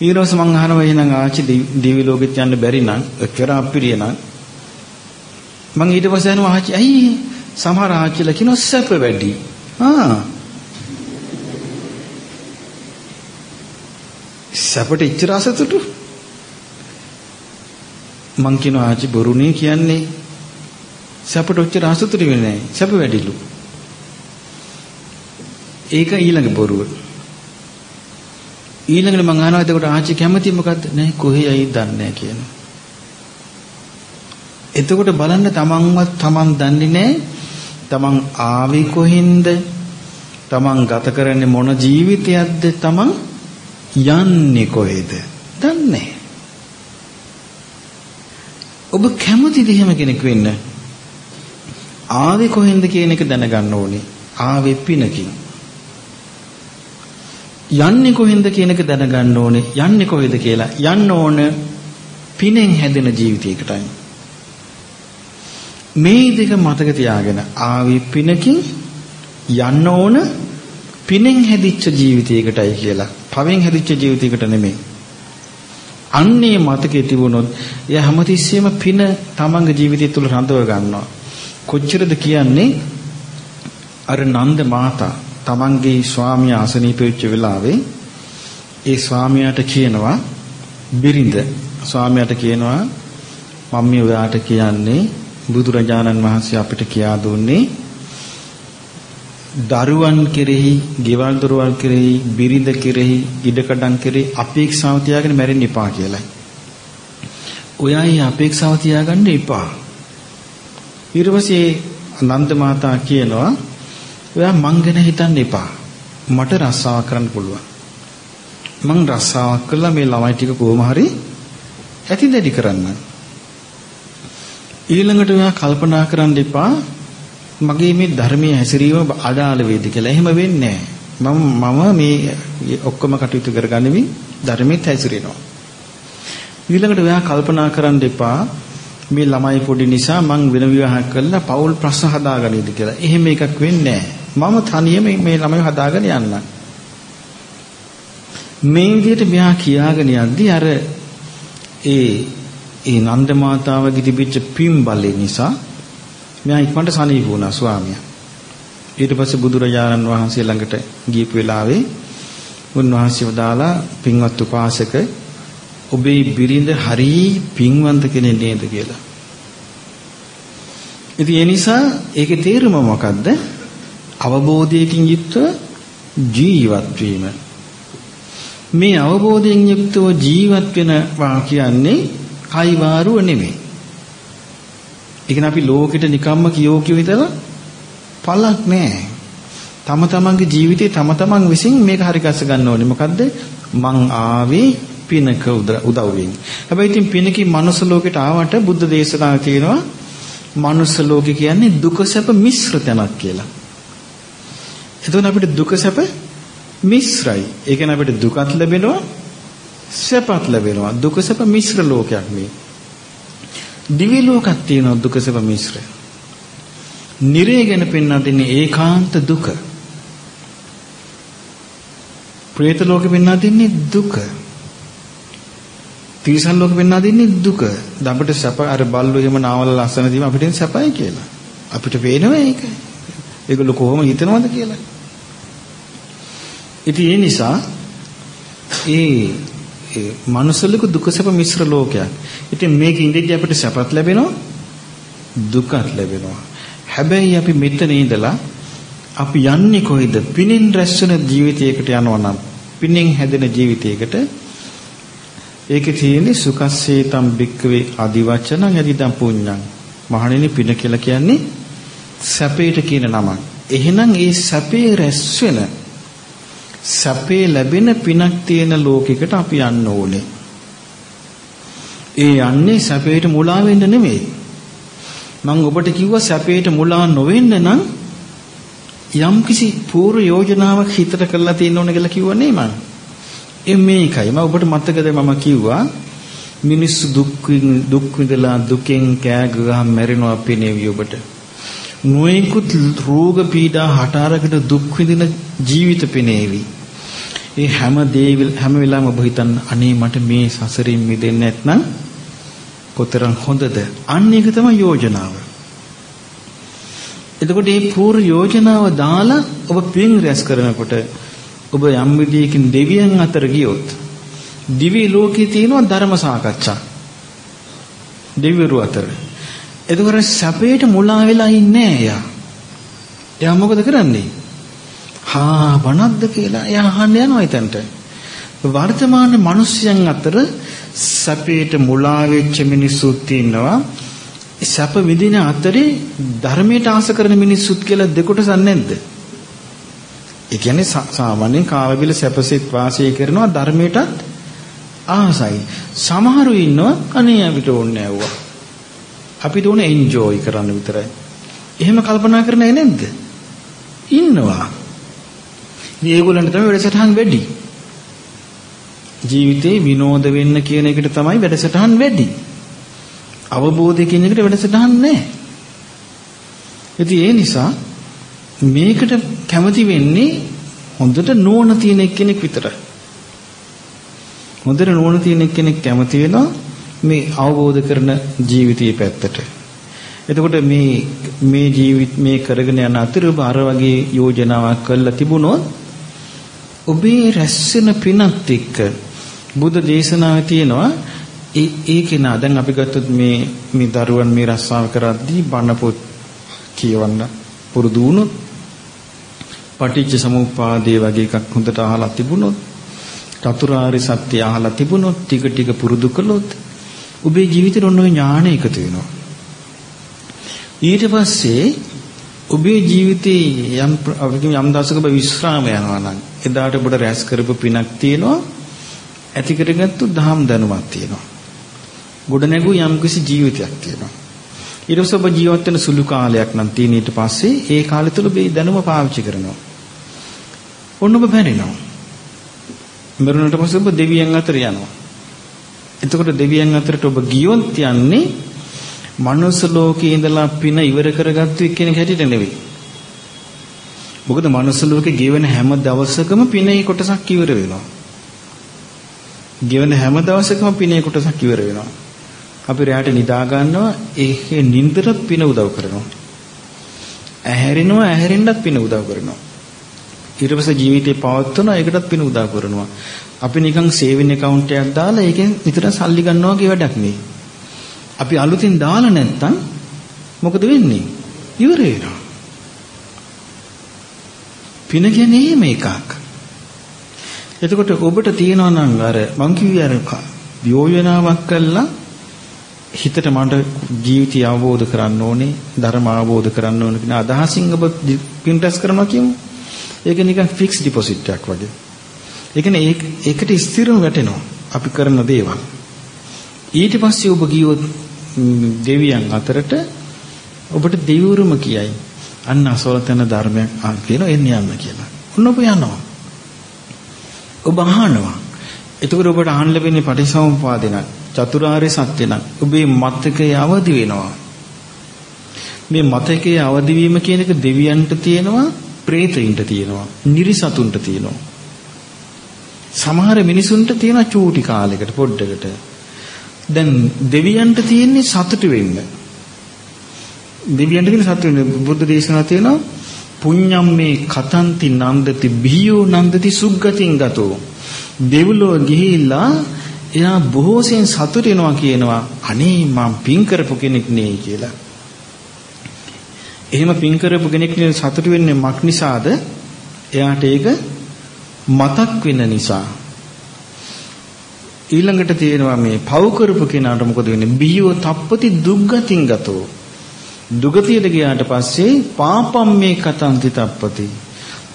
ඊරොස් මං අහනවා එහෙනම් ආච්චි දිවි ලෝකෙට යන්න බැරි නම් එච්චර අපිරිය නම් මං ඊට පස්සේ අහනවා ආච්චි ඇයි සමහර ආච්චිලා කියනවා සැප වැඩි. ආ සැපට ඉච්චර අසතුටු මං කියනවා ආච්චි බොරුනේ කියන්නේ සැපට ඔච්චර අසතුටු වෙන්නේ නැහැ. සැප වැඩිලු. ඒක ඊළඟ බොරුව. ඊළඟට මං අහනවා එතකොට ආච්චි කැමති මොකද්ද? නෑ කොහේයි දන්නේ නෑ කියනවා. එතකොට බලන්න තමන්වත් තමන් දන්නේ නෑ තමන් ආවේ කොහින්ද? තමන් ගත කරන්නේ මොන ජීවිතයක්ද? තමන් යන්නේ කොහෙද? දන්නේ ඔබ කැමතිද එහෙම කෙනෙක් වෙන්න? ආවේ කොහෙන්ද කියන එක දැනගන්න ඕනේ. ආවේ පිනකින්. යන්නේ කොහෙන්ද කියන එක දැනගන්න ඕනේ. යන්නේ කොහෙද කියලා. යන්න ඕන පිනෙන් හැදෙන ජීවිතයකටයි. මේ දෙක මතක තියාගෙන ආවි පිනකින් යන්න ඕන පිනෙන් හැදිච්ච ජීවිතයකටයි කියලා. පවෙන් හැදිච්ච ජීවිතයකට නෙමෙයි. අන්නේ මතකේ තිබුණොත් එයා හැමතිස්සෙම පින තමන්ගේ ජීවිතය තුළ රඳව ගන්නවා. කොච්චරද කියන්නේ අර නන්ද මාතා තමන්ගේ ස්වාමියා අසනීප වෙච්ච වෙලාවේ ඒ ස්වාමියාට කියනවා බිරිඳ ස්වාමියාට කියනවා මම මේ ඔයාට කියන්නේ බුදුරජාණන් වහන්සේ අපිට කියා දුන්නේ දරුවන් කෙරෙහි, ගෙවල් දොරවල් කෙරෙහි, බිරිඳ කෙරෙහි, ඉඩකඩම් කෙරෙහි අපේක්ෂාව තියාගෙන මැරෙන්න එපා කියලයි. ඔයයි අපේක්ෂාව තියාගන්න එපා. ඊට පස්සේ නන්ද මාතා කියනවා ඔයා මං ගැන හිතන්න එපා. මට රස්සාවක් කරන්න පුළුවන්. මං රස්සාවක් කළා මේ ළමයි ටික කොහොම හරි ඇති දෙඩි කරන්න. ඊළඟට ඔයා කල්පනා කරන්න එපා මගේ මේ ධර්මයේ හැසිරීම අඩාල වේද කියලා. එහෙම වෙන්නේ මම මම මේ ඔක්කොම කටයුතු කරගනිමින් ධර්මෙත් හැසිරෙනවා. ඊළඟට ඔයා කල්පනා කරන්න එපා මේ ළමයි පොඩි නිසා මං වෙන විවාහයක් කරලා පෞල් ප්‍රශ්න හදාගන්නේද කියලා. එහෙම එකක් වෙන්නේ මම තනියම මේ ළමයි හදාගෙන යන්නම්. මේ විදිහට මෙහා කියාගෙන යද්දි අර ඒ ඒ නන්ද මාතාවගේ තිබිච්ච පින් බලය නිසා මෙයා ඉක්මනට සනීප වුණා ස්වාමියා. ඊට පස්සේ බුදුරජාණන් වහන්සේ ළඟට ගියපු වෙලාවේ උන්වහන්සේව දාලා පින්වත් උපාසක ඔබේ බිරිඳ හරි පින්වන්ත කෙනෙක් නේද කියලා. ඉතින් ඒ නිසා ඒකේ තේරුම මොකද්ද? අවබෝධයකින් යුක්තව ජීවත් වීම. මේ අවබෝධයෙන් යුක්තව ජීවත් වෙනවා කියන්නේ කයිවාරුව නෙමෙයි. ඒ කියන්නේ අපි ලෝකෙට නිකම්ම කියෝ කියෝ හිතලා පළක් නැහැ. තම තමන්ගේ ජීවිතේ තම තමන් විසින් මේක හරි ගස්ස ගන්න ඕනේ. මොකද්ද? මං ආවේ පිනක උදව්වෙන්. හැබැයි ඉතින් පිනකින් මනුස්ස ලෝකෙට ආවට බුද්ධ දේශනාව තියෙනවා මනුස්ස ලෝකෙ කියන්නේ දුක සැප මිශ්‍ර තැනක් කියලා. එතකොට අපිට දුක සැප මිශ්‍රයි. ඒ කියන්නේ අපිට දුකත් ලැබෙනවා සැපත් ලැබෙනවා. දුක සැප මිශ්‍ර ලෝකයක් මේ. දිව්‍ය ලෝකක් තියෙනවා දුක සැප මිශ්‍ර. නිරේ ගැන පෙන්වා දෙන්නේ ඒකාන්ත දුක. പ്രേත ලෝකෙ පෙන්වා දෙන්නේ දුක. තිරිසන් ලෝකෙ පෙන්වා දෙන්නේ දුක. අපිට සැප අර බල්ලෝ එහෙම නාවල ලස්සන දීම අපිට සැපයි කියලා. අපිට පේනවා ඒක. ඒගොල්ලෝ කොහොම හිතනවද කියලා. ඉතින් ඒ නිසා ඒ ඒ මනුස්සලක දුක සැප මිශ්‍ර ලෝකයක්. ඉතින් මේක ඉඳිද්දි අපිට සැපත් ලැබෙනවා දුකත් ලැබෙනවා. හැබැයි අපි මෙතන ඉඳලා අපි යන්නේ කොයිද? පිනින් රැස්වෙන ජීවිතයකට යනවා නම් පින්ෙන් හැදෙන ජීවිතයකට ඒකේ තියෙන්නේ සුකස්සේතම් බික්කවේ අදිවචනං යදිදම් පුඤ්ඤං. මහණෙනි පින කියලා කියන්නේ සැපේට කියන නමක්. එහෙනම් ඒ සැපේ රැස් වෙන සැපේ ලැබෙන පිනක් තියෙන ලෝකයකට අපි යන්න ඕනේ. ඒ යන්නේ සැපේට මුලා වෙන්න නෙමෙයි. මම ඔබට කිව්වා සැපේට මුලා නොවෙන්න නම් යම්කිසි පූර්ව යෝජනාවක් හිතට කරලා තියෙන්න ඕන කියලා කිව්වා නේ මම. ඒ මේකයි මම ඔබට මතකද මම කිව්වා මිනිස්සු දුක් දුක් විඳලා දුකෙන් කෑ ගහලා මැරෙනවා පෙනේවි ඔබට. නොයෙකුත් රෝග පීඩා හට අරගෙන දුක් විඳින ජීවිත පෙනේවි. ඒ හැම දේ හැම වෙලාවෙම ඔබ හිතන්න අනේ මට මේ සසරින් මිදෙන්න නැත්නම් කොතරම් හොඳද? අන්න ඒක තමයි යෝජනාව. එතකොට මේ පූර්ව යෝජනාව දාලා ඔබ පින් රැස් කරනකොට ඔබ යම් විදියකින් දෙවියන් අතර ගියොත් දිවි ලෝකේ තියෙනවා ධර්ම සාකච්ඡා. දෙවිවරු අතර. එතකොට සැපේට මුලා වෙලා ඉන්නේ එයා. එයා මොකද කරන්නේ? හා බණක්ද කියලා එයා අහන්න යනවා එතනට. වර්තමාන මිනිස්යන් අතර සැපේට මුලා වෙච්ච මිනිස්සුත් ඉන්නවා. සැප විඳින අතරේ ධර්මයට ආස කරන මිනිස්සුත් කියලා දෙකොටසක් නැද්ද? ඒ කියන්නේ සාමාන්‍යයෙන් කාවබිල සැපසෙත් වාසය කරනවා ධර්මයටත් ආසයි. සමහරු ඉන්නවා අනේ අපිට ඕනේ නැවුවා. අපිට ඕනේ එන්ජොයි කරන්න විතරයි. එහෙම කල්පනා කරන්නේ නැද්ද? ඉන්නවා. ඉතින් ඒගොල්ලන්ට තමයි වැඩසටහන් වැඩි. ජීවිතේ විනෝද වෙන්න කියන එකට තමයි වැඩසටහන් වැඩි. අවබෝධය කියන එකට වැඩසටහන් නැහැ. ඉතින් ඒ නිසා මේකට කැමති වෙන්නේ හොඳට නුවණ තියෙන කෙනෙක් විතරයි. හොඳට නුවණ තියෙන කෙනෙක් කැමති වෙනවා මේ අවබෝධ කරන ජීවිතයේ පැත්තට. එතකොට මේ මේ ජීවිත මේ කරගෙන යන අතර ඔබ අර වගේ යෝජනාවක් කරලා තිබුණොත් ඔබේ රැස්සෙන පිනත් එක්ක බුද්ධ දේශනාවේ තියෙනවා ඒ ඒ කෙනා දැන් අපි ගත්තොත් මේ මේ දරුවන් මේ රස්සාව කරද්දී බණ පොත් කියවන්න පුරුදු වුණොත් පටිච්ච සමුප්පාදේ වගේ එකක් හොඳට අහලා තිබුණොත් චතුරාර්ය සත්‍ය අහලා තිබුණොත් ටික ටික පුරුදු කළොත් ඔබේ ජීවිතේ ඔන්න ඔය ඥාණය එකතු වෙනවා. ඊට පස්සේ ඔබේ ජීවිතේ යම් යම් දවසක ඔබ විශ්‍රාම යනවා නම් එදාට ඔබට රැස් කරපු පිනක් තියෙනවා. ඇති කරගත්තු දහම් දැනුමක් තියෙනවා. ගොඩ නැගූ යම්කිසි ජීවිතයක් තියෙනවා. ඊට පස්සේ ඔබ ජීවත් වෙන සුළු කාලයක් නම් තියෙන ඊට පස්සේ ඒ කාලය තුල ඔබ දැනුම පාවිච්චි කරනවා. ඔන්න ඔබ බැරිනවා මරුණට පස්සේ ඔබ දෙවියන් අතර යනවා. එතකොට දෙවියන් අතරට ඔබ ගියොත් යන්නේ මනුස්ස ලෝකේ ඉඳලා පින ඉවර කරගත්තු එක්කෙනෙක් හැටියට නෙවෙයි. මොකද මනුස්ස ලෝකේ ගෙවෙන හැම දවසකම පිනේ කොටසක් ඉවර වෙනවා. ගෙවෙන හැම දවසකම පිනේ කොටසක් ඉවර වෙනවා. අපි රැයට නිදා ගන්නවා ඒකේ නින්දට පින උදව් කරනවා. ඇහැරෙනවා ඇහැරෙන්නත් පින උදව් කරනවා. ඊට පස්සේ ජීවිතේ පවත්වනවා ඒකටත් පින උදව් කරනවා. අපි නිකන් සේවින් account එකක් දාලා ඒකෙන් විතර සල්ලි ගන්නවා කිය වැඩක් නෙවෙයි. අපි අලුතින් දාලා නැත්තම් මොකද වෙන්නේ? ඉවර වෙනවා. පින කියන්නේ මේකක්. එතකොට ඔබට තියෙනවා නම් අර මං කිව්වේ අර යෝජනාවක් කළා හිතට මට ජීවිතය අවබෝධ කරන්න ඕනේ ධර්ම අවබෝධ කරන්න ඕනේ කියන අදහසින් ඔබ පින්ටස් කරනවා කියමු. ඒක නිකන් ෆික්ස් ඩිපොසිට් එකක් වගේ. ඒ කියන්නේ ඒකට ස්ථිරව වැටෙනවා අපි කරන දේවල්. ඊට පස්සේ ඔබ ගියොත් දෙවියන් අතරට ඔබට දෙවිවරුම කියයි. අන්න අසවලතන ධර්මයක් කියන එන්න යන්න කියලා. ඔන්න ඔබ යනවා. ඔබ අහනවා. එතකොට ඔබට අහන්න ලැබෙන්නේ පටිසමුපාදිනක් චතුරාර්ය සත්‍යනක්. ඔබේ මතකයේ අවදි වෙනවා. මේ මතකයේ අවදි වීම කියන එක දෙවියන්ට තියෙනවා, പ്രേතයින්ට තියෙනවා, නිරිසතුන්ට තියෙනවා. සමහර මිනිසුන්ට තියෙන චූටි කාලයකට පොඩ්ඩකට දැන් දෙවියන්ට තියෙන්නේ සතුටු වෙන්න. දෙවියන්ට තියෙන සතුටු වෙන්න බුද්ධ දේශනා තියෙනවා පුඤ්ඤම් මේ කතන්ති නන්දති බියෝ නන්දති සුග්ගතින් ගතෝ. දෙව්ලොව ගිහිල්ලා එයා බොහෝසෙන් සතුට වෙනවා කියනවා අනේ මම පින් කරපු කෙනෙක් නේ කියලා. එහෙම පින් කරපු කෙනෙක් නේ සතුට වෙන්නේ මක් නිසාද? එයාට ඒක මතක් වෙන නිසා ඊළඟට තියෙනවා මේ පව් කරපු කෙනාට මොකද වෙන්නේ? බියෝ තප්පති දුග්ගතින් ගතෝ. දුගතියට ගියාට පස්සේ පාපම් මේ කතන්ති තප්පති.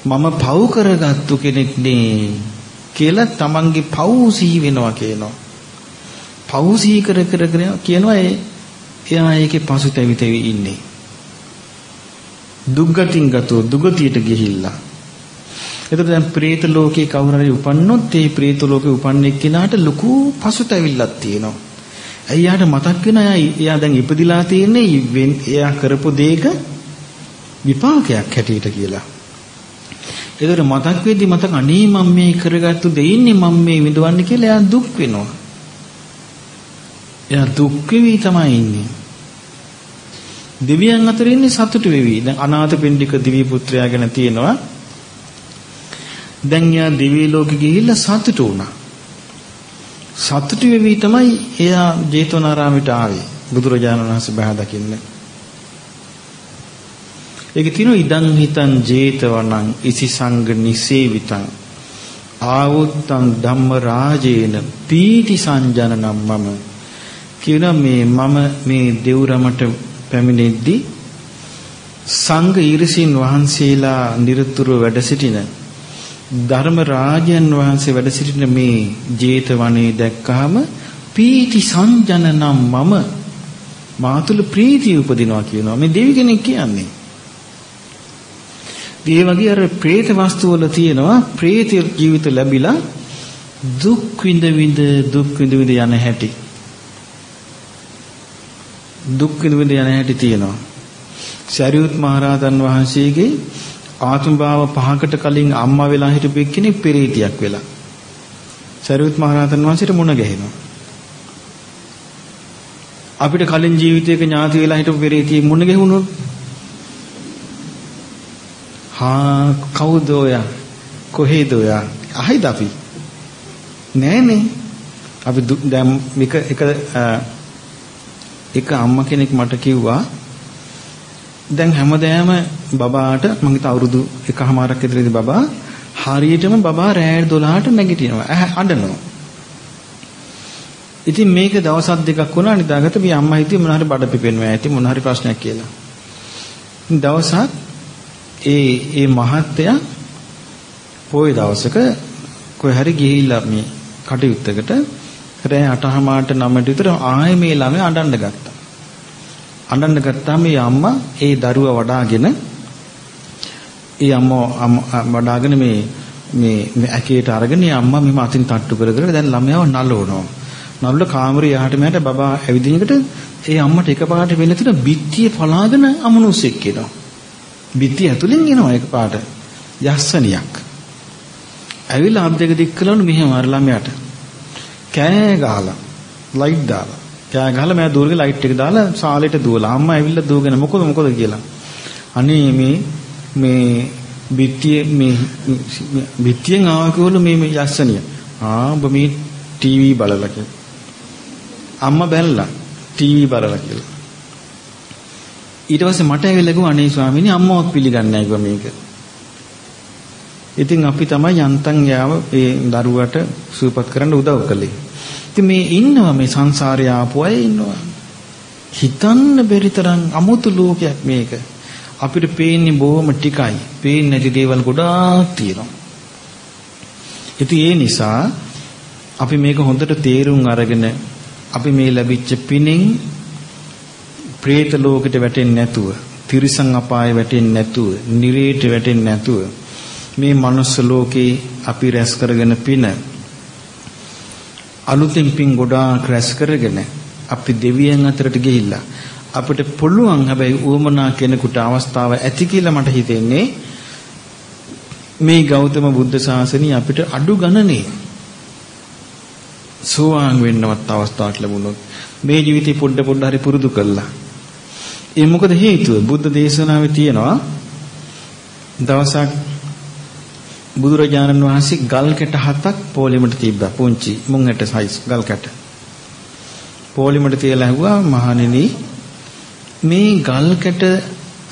මම පව් කරගත්තු කෙනෙක් නේ කියලා තමන්ගේ පව් සිහි වෙනවා කියනවා. පව් සිහි කර කර කියනවා එයා ඒකේ පසුතැවිතවි ඉන්නේ. දුක්ගතින් ගතෝ දුගතියට ගිහිල්ලා. එතකොට දැන් പ്രേත ලෝකේ කවුරු හරි උපන්නොත් ඒ പ്രേත ලෝකේ උපන්න එක්කිනාට ලොකු පසුතැවිල්ලක් තියෙනවා. ඇයි යාට මතක් වෙන අය එයා දැන් ඉපදිලා තියෙන්නේ එයා කරපු දෙයක විපාකයක් හැටියට කියලා. ඒතර මතක් වෙද්දි මතක අනේ මම මේ කරගත්තු දෙ ඉන්නේ මම මේ විඳවන්නේ කියලා එයා දුක් වෙනවා. එයා දුක් වෙවි තමයි ඉන්නේ. දෙවියන් අතර ඉන්නේ සතුටු වෙවි. දැන් අනාථපිණ්ඩික දිව්‍ය පුත්‍රයා ගැන තියෙනවා. දැන් යා දිව්‍ය ලෝකෙ ගිහිල්ලා සතුටු වුණා. සතුටු වෙවි තමයි එයා ජේතවනාරාමයට ආවේ. බුදුරජාණන් වහන්සේ බහ දකින්න. ඒකේ තියෙනවා ඉදං හිතං ජේතවනං ඉසි සංඝ නිසේවිතං ආවුත්තං ධම්ම රාජේන පීති සංජනනම් මම කියන මේ මම මේ දෙව්රමට පැමිණෙද්දී සංඝ ඊරිසින් වහන්සේලා নিরතුරු වැඩ සිටින ධර්ම රාජයන් වහන්සේ වැඩ සිටින මේ ජේතවනේ දැක්කහම පීති සංජනනම් මම මාතුල ප්‍රීතිය උපදිනවා කියනවා මේ දෙවි කෙනෙක් කියන්නේ. ඒ වගේ අර പ്രേත වස්තු වල තියෙනවා പ്രേත ජීවිත ලැබිලා දුක් විඳ විඳ දුක් විඳ විඳ යන හැටි. දුක් විඳ විඳ යන හැටි තියෙනවා. සරියුත් මහරහතන් වහන්සේගේ ආත්ම භාව පහකට කලින් අම්මා වෙලා හිටපු එක්කෙනෙක් පෙරේතියක් වෙලා. සරියුත් මහ රහතන් වහන්සේට මුණ ගැහෙනවා. අපිට කලින් ජීවිතයක ඥාති වෙලා හිටපු පෙරේතියෙක් මුණ ගැහුණොත් හා කවුද ඔයා? කොහෙද ඔයා? අහයිද අපි? නෑනේ. අපි දැන් එක එක එක අම්මා කෙනෙක් මට කිව්වා දැන් හැමදාම බබාට මම හිත අවුරුදු එකමාරක් විතරදී බබා හරියටම බබා රෑ 12ට නැගිටිනවා අඬනවා. ඉතින් මේක දවසක් දෙකක් වුණා නිදාගත්ත මේ අම්මා හිතුවේ මොන හරි බඩ පිපෙනවා ඇති මොන හරි ප්‍රශ්නයක් කියලා. දවසක් ඒ ඒ මහත්තයා පොයි දවසක කොයි හරි ගිහිල්ලා මේ කටයුත්තකට රෑ 8:00ට 9ට විතර ආයෙ මේ ළමයා අඬන්න ගත්තා. අඬන්න ගත්තාම මේ අම්මා ඒ දරුවා වඩාගෙන ඒ අම්මා වඩාගෙන මේ මේ ඇකේට අරගෙන ඒ අම්මා මෙම අතින් තට්ටු කර කර දැන් ළමයාව නලවනවා. නළුල කාමරේ යහට මෙහාට බබා ඇවිදිනකොට ඒ අම්මට එකපාරට වෙන තුන බිත්තිය පලාගෙන අමනුස්සෙක් එනවා. බිත්තිය ඇතුලෙන් එනවා එකපාරට. යස්සනියක්. ඇවිල්ලා අත් දෙක දික් කළවලු මෙහෙම අර ළමයාට. කෑ ගහලා ලයිට් දාලා කෑ ගහලා මම දూరుගේ ලයිට් එක දාලා සාලෙට දුවලා අම්මා ඇවිල්ලා දුවගෙන මොකද මොකද කියලා. අනේ මේ මේ බිත්තිය මේ බිත්තියෙන් ආවා කිව්වලු මේ මේ යස්සනිය. ආ ඔබ මේ ටීවී බලලා කියලා. අම්මා බැලලා ටීවී බලලා කියලා. ඊට පස්සේ මට ඇවිල්ලා කිව්වා අනේ ස්වාමීනි අම්මවත් පිළිගන්නේ නැහැ මේක. ඉතින් අපි තමයි යන්තම් යාව ඒ දරුවට සූපත් කරන්න උදව් කළේ. ඉතින් මේ ඉන්නවා මේ සංසාරේ ආපු අය ඉන්නවා. හිතන්න බැරි තරම් අමුතු ලෝකයක් මේක. අපිට පේන්නේ බොහොම ටිකයි. පේන්නේ නැති දේවල් ගොඩාක් තියෙනවා. ඉතින් ඒ නිසා අපි මේක හොඳට තේරුම් අරගෙන අපි මේ ලැබිච්ච පිනෙන් പ്രേත ලෝකෙට වැටෙන්නේ නැතුව, තිරිසන් අපාය වැටෙන්නේ නැතුව, නිරේට වැටෙන්නේ නැතුව මේ මනුස්ස ලෝකේ අපි රැස් කරගෙන පින අලුතින් පින් ගොඩාක් රැස් කරගෙන අපි දෙවියන් අතරට ගිහිල්ලා අපිට පුළුවන් හැබැයි උවමනා කෙනෙකුට අවස්ථාව ඇති කියලා මට හිතෙන්නේ මේ ගෞතම බුද්ධ ශාසනය අපිට අඩු ගණනේ සෝවාන් වෙන්නවත් අවස්ථාවක් ලැබුණොත් මේ ජීවිතේ පොඩ පොඩ හරි පුරුදු කළා. ඒ මොකද හේතුව? බුද්ධ දේශනාවේ තියෙනවා දවසක් බුදුරජාණන් වහන්සේ ගල් කැට හතක් පොලිමට තිබ්බා පුංචි මුං ඇට සයිස් ගල් කැට. පොලිමට තියලා ඇහුවා මහණෙනි මේ ගල් කැට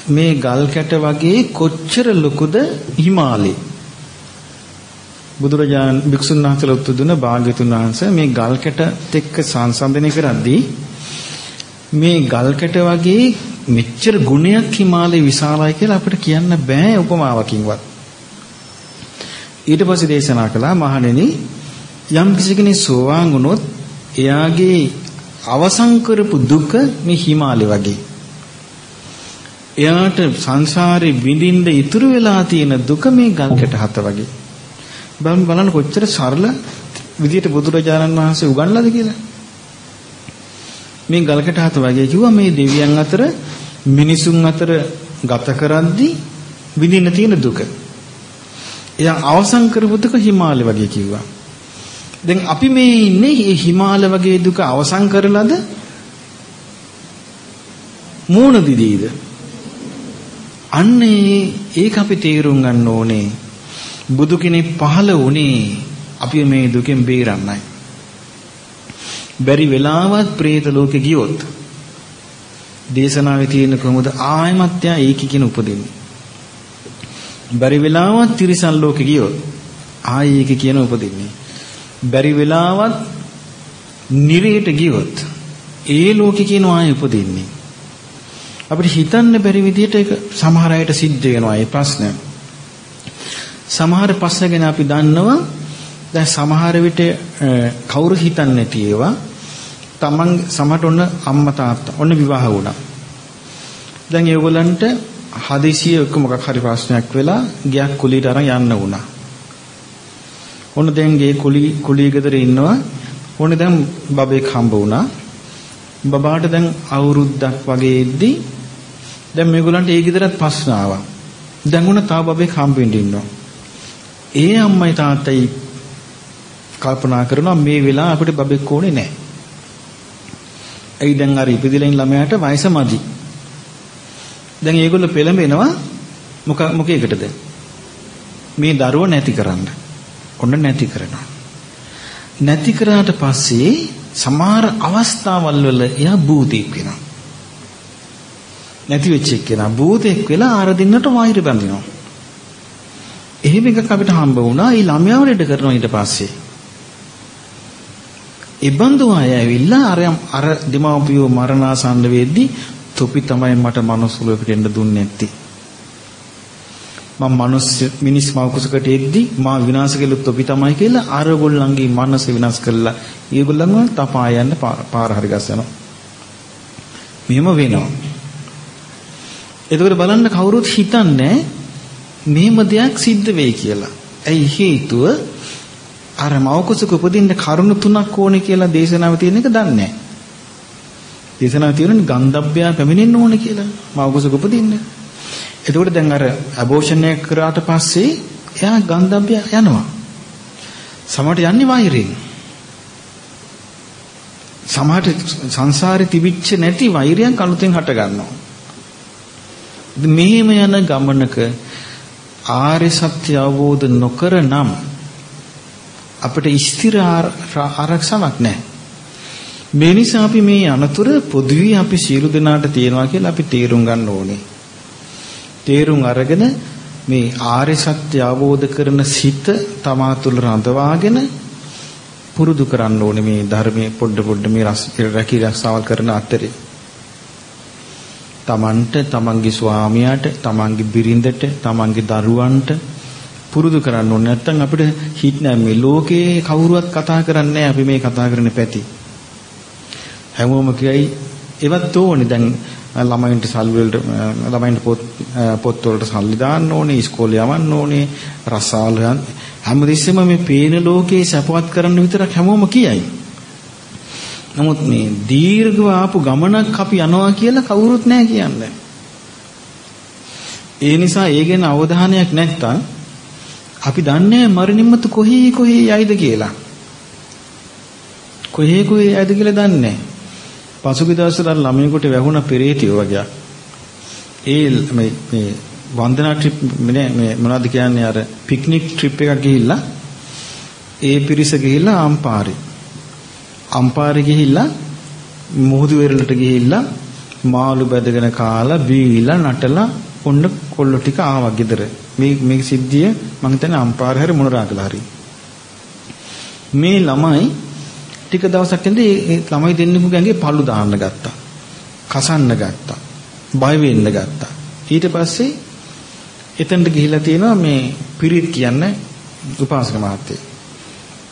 මේ ගල් කැට වගේ කොච්චර ලොකුද හිමාලේ? බුදුරජාණන් භික්ෂුන් වහන්සේලා උත්තර දුන්න භාග්‍යතුන් වහන්සේ මේ ගල් කැටත් එක්ක සංසන්දනය කරද්දී මේ ගල් කැට වගේ මෙච්චර ගුණයක් හිමාලයේ විශාලයි කියලා අපිට කියන්න බෑ උපමාවකින්වත්. ඊට පස්සේ දේශනා කළා මහණෙනි යම් කෙනෙක් සෝවාන් වුණොත් එයාගේ අවසන් කරපු දුක මේ හිමාලය වගේ. එයාට සංසාරේ විඳින්න ඉතුරු වෙලා තියෙන දුක මේ ගල් කැට හත වගේ. බලන්න බලන්න කොච්චර සරල විදියට බුදුරජාණන් වහන්සේ උගන්ලාද කියලා. මේ ගල් කැට හත වගේ කිව්වා මේ දෙවියන් අතර මිනිසුන් අතර ගත කරද්දී විඳින්න තියෙන දුක. එයා අවසන් කරපු දුක හිමාලය වගේ කිව්වා. දැන් අපි මේ ඉන්නේ මේ හිමාලය වගේ දුක අවසන් කරලාද මූණ දිදීද අන්නේ ඒක අපි තේරුම් ගන්න ඕනේ. බුදු කෙනෙක් පහළ වුණේ අපි මේ දුකෙන් බේරන්නයි. බැරි වෙලාවත් പ്രേත ලෝකෙ ගියොත් දේශනාවේ තියෙන කොහොමද ආයමත් යා ඒක කියන උපදින්නේ. බැරි වෙලාවත් තිරිසන් ලෝකෙ ගියොත් ආයි ඒක කියන උපදින්නේ. බැරි වෙලාවත් නිරේට ගියොත් ඒ ලෝකෙ කියන ආයි උපදින්නේ. අපිට හිතන්න බැරි විදිහට ඒක සමහර අයට සිද්ධ වෙනවා මේ ප්‍රශ්න. සමහර ප්‍රශ්න ගැන අපි දන්නවා දැන් සමහර විට කවුරු හිතන්නේ නැති ඒවා තමන් සමහරට ඔන්න අම්මා තාත්තා ඔන්න විවාහ වුණා. දැන් ඒගොල්ලන්ට හදිසියෙ එක්ක මොකක් හරි ප්‍රශ්නයක් වෙලා ගයක් කුලියට අරන් යන්න වුණා. ඔන්න දැන් ගේ කුලි කුලිය ගෙදර ඉන්නවා. ඔන්න දැන් බබෙක් හම්බ වුණා. බබාට දැන් අවුරුද්දක් වගේ ඉද්දි දැන් මේගොල්ලන්ට ඒ ගෙදරත් ප්‍රශ්න ආවා. දැන් උන තව බබෙක් හම්බෙන්න ඉන්නවා. ඒ අම්මයි තාත්තයි කල්පනා කරනවා මේ වෙලාව අපිට බබෙක් ඕනේ නැහැ. ඇයි දැන් අර ඉපදිලා ඉන්න ළමයාට වයස මදි. දැන් ඒගොල්ලෝ පෙළඹෙනවා මොක මොකේකටද? මේ දරුව නැති කරන්න. ඔන්න නැති කරනවා. නැති කරාට පස්සේ සමහර අවස්ථාවල් වල එයා භූතෙක් වෙනවා. නැති වෙච්ච එක්කෙනා භූතෙක් වෙලා ආර දින්නට වෛර බඳිනවා. එහෙම එකක් අපිට හම්බ වුණා. ඒ ළමයාව රෙඩ කරනවා ඊට පස්සේ. ඉබඳු අය ඇවිල්ලා අර අර දෙමාපියෝ මරණාසන්න වෙද්දී තොපි තමයි මට මනුස්ස ලෝකෙට එන්න දුන්නේ නැත්තේ. මම මනුස්ස මිනිස් මවකුසකට එද්දි මා විනාශ කළොත් තොපි තමයි කියලා අර ගොල්ලන්ගේ මනස විනාශ කළා. ඒගොල්ලන්ව තපා යන්න පාර හරි ගස්සනවා. මෙහෙම වෙනවා. එතකොට බලන්න කවුරුත් හිතන්නේ මෙහෙම දෙයක් සිද්ධ වෙයි කියලා. ඇයි හේතුව අර මවකුසක උපදින්න කරුණු තුනක් ඕනේ කියලා දේශනාවේ තියෙන එක දන්නේ නැහැ. දේශනාවේ තියෙන ගන්ධබ්බය පැමිණෙන්න ඕනේ කියලා මවකුසක උපදින්න. එතකොට දැන් අර ඇබෝෂන් එක කරාට පස්සේ එයා ගන්ධබ්බය යනවා. සමහරට යන්නේ වෛරයෙන්. සමහරට සංසාරේ තිබිච්ච නැති වෛරයක් අලුතෙන් හට ගන්නවා. මෙහෙම යන ගමනක ආර්ය සත්‍ය අවබෝධ නොකර නම් අපිට ස්ථිර ආරක්ෂාවක් නැහැ. මේ නිසා අපි මේ අනතුර පොදුවේ අපි සියලු දෙනාට තියෙනවා කියලා අපි තේරුම් ගන්න ඕනේ. තේරුම් අරගෙන මේ ආර්ය සත්‍ය අවබෝධ කරන සිත තමා තුළ රඳවාගෙන පුරුදු කරන්න ඕනේ මේ ධර්මයේ පොඩ පොඩ මේ රැකී රක්ෂාවල් කරන අතරේ. තමන්ට තමන්ගේ ස්වාමියාට තමන්ගේ බිරිඳට තමන්ගේ දරුවන්ට පුරුදු කරන්න ඕනේ නැත්නම් අපිට හිට නෑ මේ ලෝකේ කවුරුවත් කතා කරන්නේ අපි මේ කතා කරන පැති හැමෝම කියයි ඒවත් ඕනේ දැන් ළමයින්ට සල්ලි වලට ළමයින්ට පොත් පොත් වලට සල්ලි දාන්න ඕනේ ඉස්කෝලේ යවන්න ඕනේ රසායන හැමදෙස්සෙම මේ පේන ලෝකේ සපවත් කරන්න විතරක් හැමෝම කියයි නමුත් මේ දීර්ඝව ආපු ගමනක් අපි යනවා කියලා කවුරුත් නැහැ කියන්නේ. ඒ නිසා ඒ ගැන අවධානයක් නැත්තම් අපි දන්නේ මරණින්මතු කොහේ කොහේ යයිද කියලා. කොහේ කොහේ යයිද කියලා දන්නේ නැහැ. පසුගිය දවස්වල ළමයෙකුට වැහුණ පෙරේතිය වගේ. ඒ මේ මේ වන්දනා ට්‍රිප් මේ මේ මොනවද කියන්නේ අර පික්නික් ට්‍රිප් එකක් ගිහිල්ලා ඒ පිරිස ගිහිල්ලා අම්පාරේ අම්පාරේ ගිහිල්ලා මුහුදු වෙරළට ගිහිල්ලා මාළු බැදගෙන කාලා බීලා නටලා ඔන්න කොල්ල ටික ආවා ගෙදර. මේ මේ සිද්ධිය මම හිතන්නේ අම්පාරේ හරි මොනරාගල හරි. මේ ළමයි ටික දවසක් ඉඳලා ඒ ළමයි දෙන්නෙකු ගඟේ පළු දාන්න ගත්තා. කසන්න ගත්තා. බය වෙන්න ගත්තා. ඊට පස්සේ එතනට ගිහිලා තියෙනවා මේ පිරිත් කියන්නේ උපාසක මහත්තයෙක්.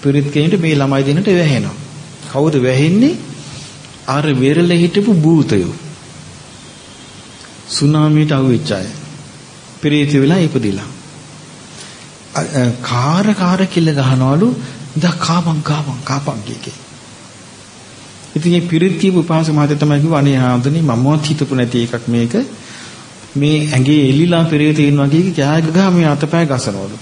පිරිත් කියනට මේ ළමයි දෙන්නට වැහෙනවා. කවුද වැහෙන්නේ? අර වෙරළ හිටපු භූතයෝ. සුනාමියට අහුවෙච්ච අය. පිරිත් වෙලා ඉපදිලා. කාර කාර කිල්ල ගහනවලු දා කාපන් කාපන් කාපන් කියකේ. ඉතින් මේ පිරිත් කියපු උපාසක මහත්තයා තමයි කිව්වා අනේ ආන්දනි මමවත් හිතපු නැති එකක් මේක. මේ ඇඟේ එල්ලිලා පිරිත ඉන්නවා කියකි කෑ ගහ මේ අතපය ගසනවලු.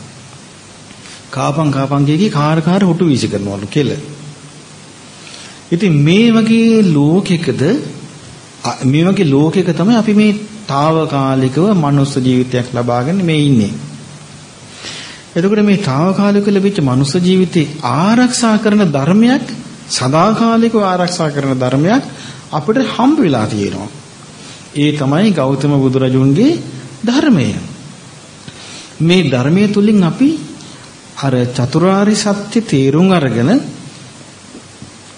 කාපන් කාපන් කියකි කාර කාර හොටු වීසි කරනවලු කෙල. ඉතින් මේ වගේ ලෝකයකද මේ වගේ ලෝකයක තමයි අපි මේ తాවකාලිකව මනුස්ස ජීවිතයක් ලබාගෙන මේ ඉන්නේ. එතකොට මේ తాවකාලික ලැබිච්ච මනුස්ස ජීවිතේ ආරක්ෂා කරන ධර්මයක් සදාකාලිකව ආරක්ෂා කරන ධර්මයක් අපිට හම්බ වෙලා තියෙනවා. ඒ තමයි ගෞතම බුදුරජුන්ගේ ධර්මය. මේ ධර්මයේ තුලින් අපි අර චතුරාරි සත්‍ය තේරුම් අරගෙන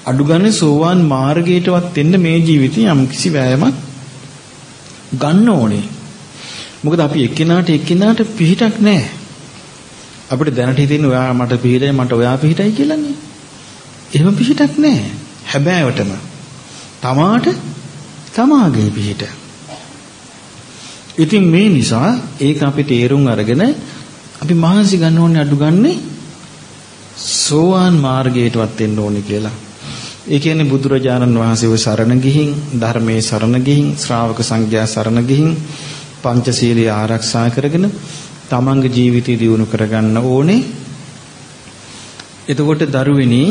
අඩුගානේ සෝවාන් මාර්ගයටවත් එන්න මේ ජීවිතේ යම් කිසි වෑයමක් ගන්න ඕනේ. මොකද අපි එක්කිනාට එක්කිනාට පිහිටක් නැහැ. අපිට දැනට හිතෙන්නේ ඔයා මට පිහිටයි මට ඔයා පිහිටයි කියලානේ. එහෙම පිහිටක් නැහැ. හැබෑවටම තමාට තමාගේ පිහිට. ඉතින් මේ නිසා ඒක අපි තේරුම් අරගෙන අපි මහන්සි ගන්න ඕනේ අඩු ගන්නේ සෝවාන් මාර්ගයටවත් එන්න ඕනේ කියලා. ඒ කියන්නේ බුදුරජාණන් වහන්සේව සරණ ගිහින් ධර්මයේ සරණ ගිහින් ශ්‍රාවක සංඝයා සරණ ගිහින් පංචශීලයේ ආරක්ෂා කරගෙන තමන්ගේ ජීවිතය දියුණු කරගන්න ඕනේ. එතකොට දරුවෙනි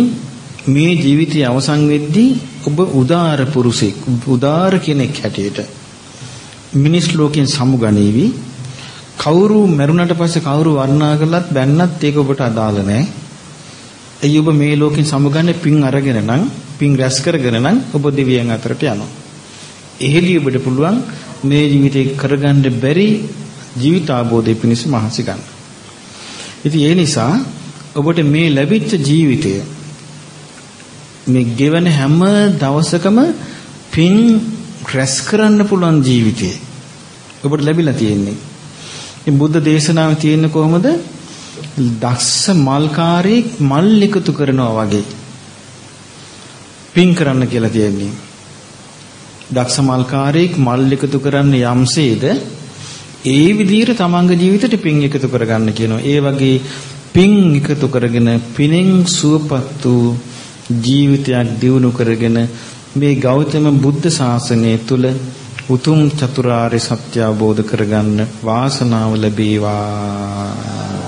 මේ ජීවිතය අවසන් වෙද්දී ඔබ උදාර පුරුෂෙක් උදාර කෙනෙක් හැටියට මිනිස් ලෝකෙන් සමුගනීවි කවුරු මරුණට පස්සේ කවුරු වර්ණනා කළත් බැන්නත් ඒක ඔබට අදාළ නැහැ. එයි ඔබ මේ ලෝකෙන් සමුගන්නේ පින් අරගෙන නම් පින් රැස් කරගෙන නම් ඔබ දෙවියන් අතරට යනවා. එහෙදී ඔබට පුළුවන් මේ ජීවිතේ කරගන්න බැරි ජීවිත ආબોධය පිණිස මහන්සි ගන්න. ඉතින් ඒ නිසා ඔබට මේ ලැබිච්ච ජීවිතය මේ ගෙවන හැම දවසකම පින් රැස් කරන්න පුළුවන් ජීවිතය ඔබට ලැබිලා තියෙන්නේ. ඉතින් බුද්ධ දේශනාවේ තියෙන්නේ කොහොමද? දක්ෂ මල්කාරයෙක් මල් එකතු කරනවා වගේ. පින් කරන්න කියලා තියෙන්නේ. දක්ෂ මල්කාරයෙක් මල් එකතු කරන්න යම්සේද ඒ විදිහට තමන්ගේ ජීවිතේට පින් එකතු කරගන්න කියනවා. ඒ වගේ පින් එකතු කරගෙන පිනෙන් සුවපත් වූ ජීවිතයක් දියුණු කරගෙන මේ ගෞතම බුද්ධ ශාසනය තුල උතුම් චතුරාර්ය සත්‍ය අවබෝධ කරගන්න වාසනාව ලැබේවා.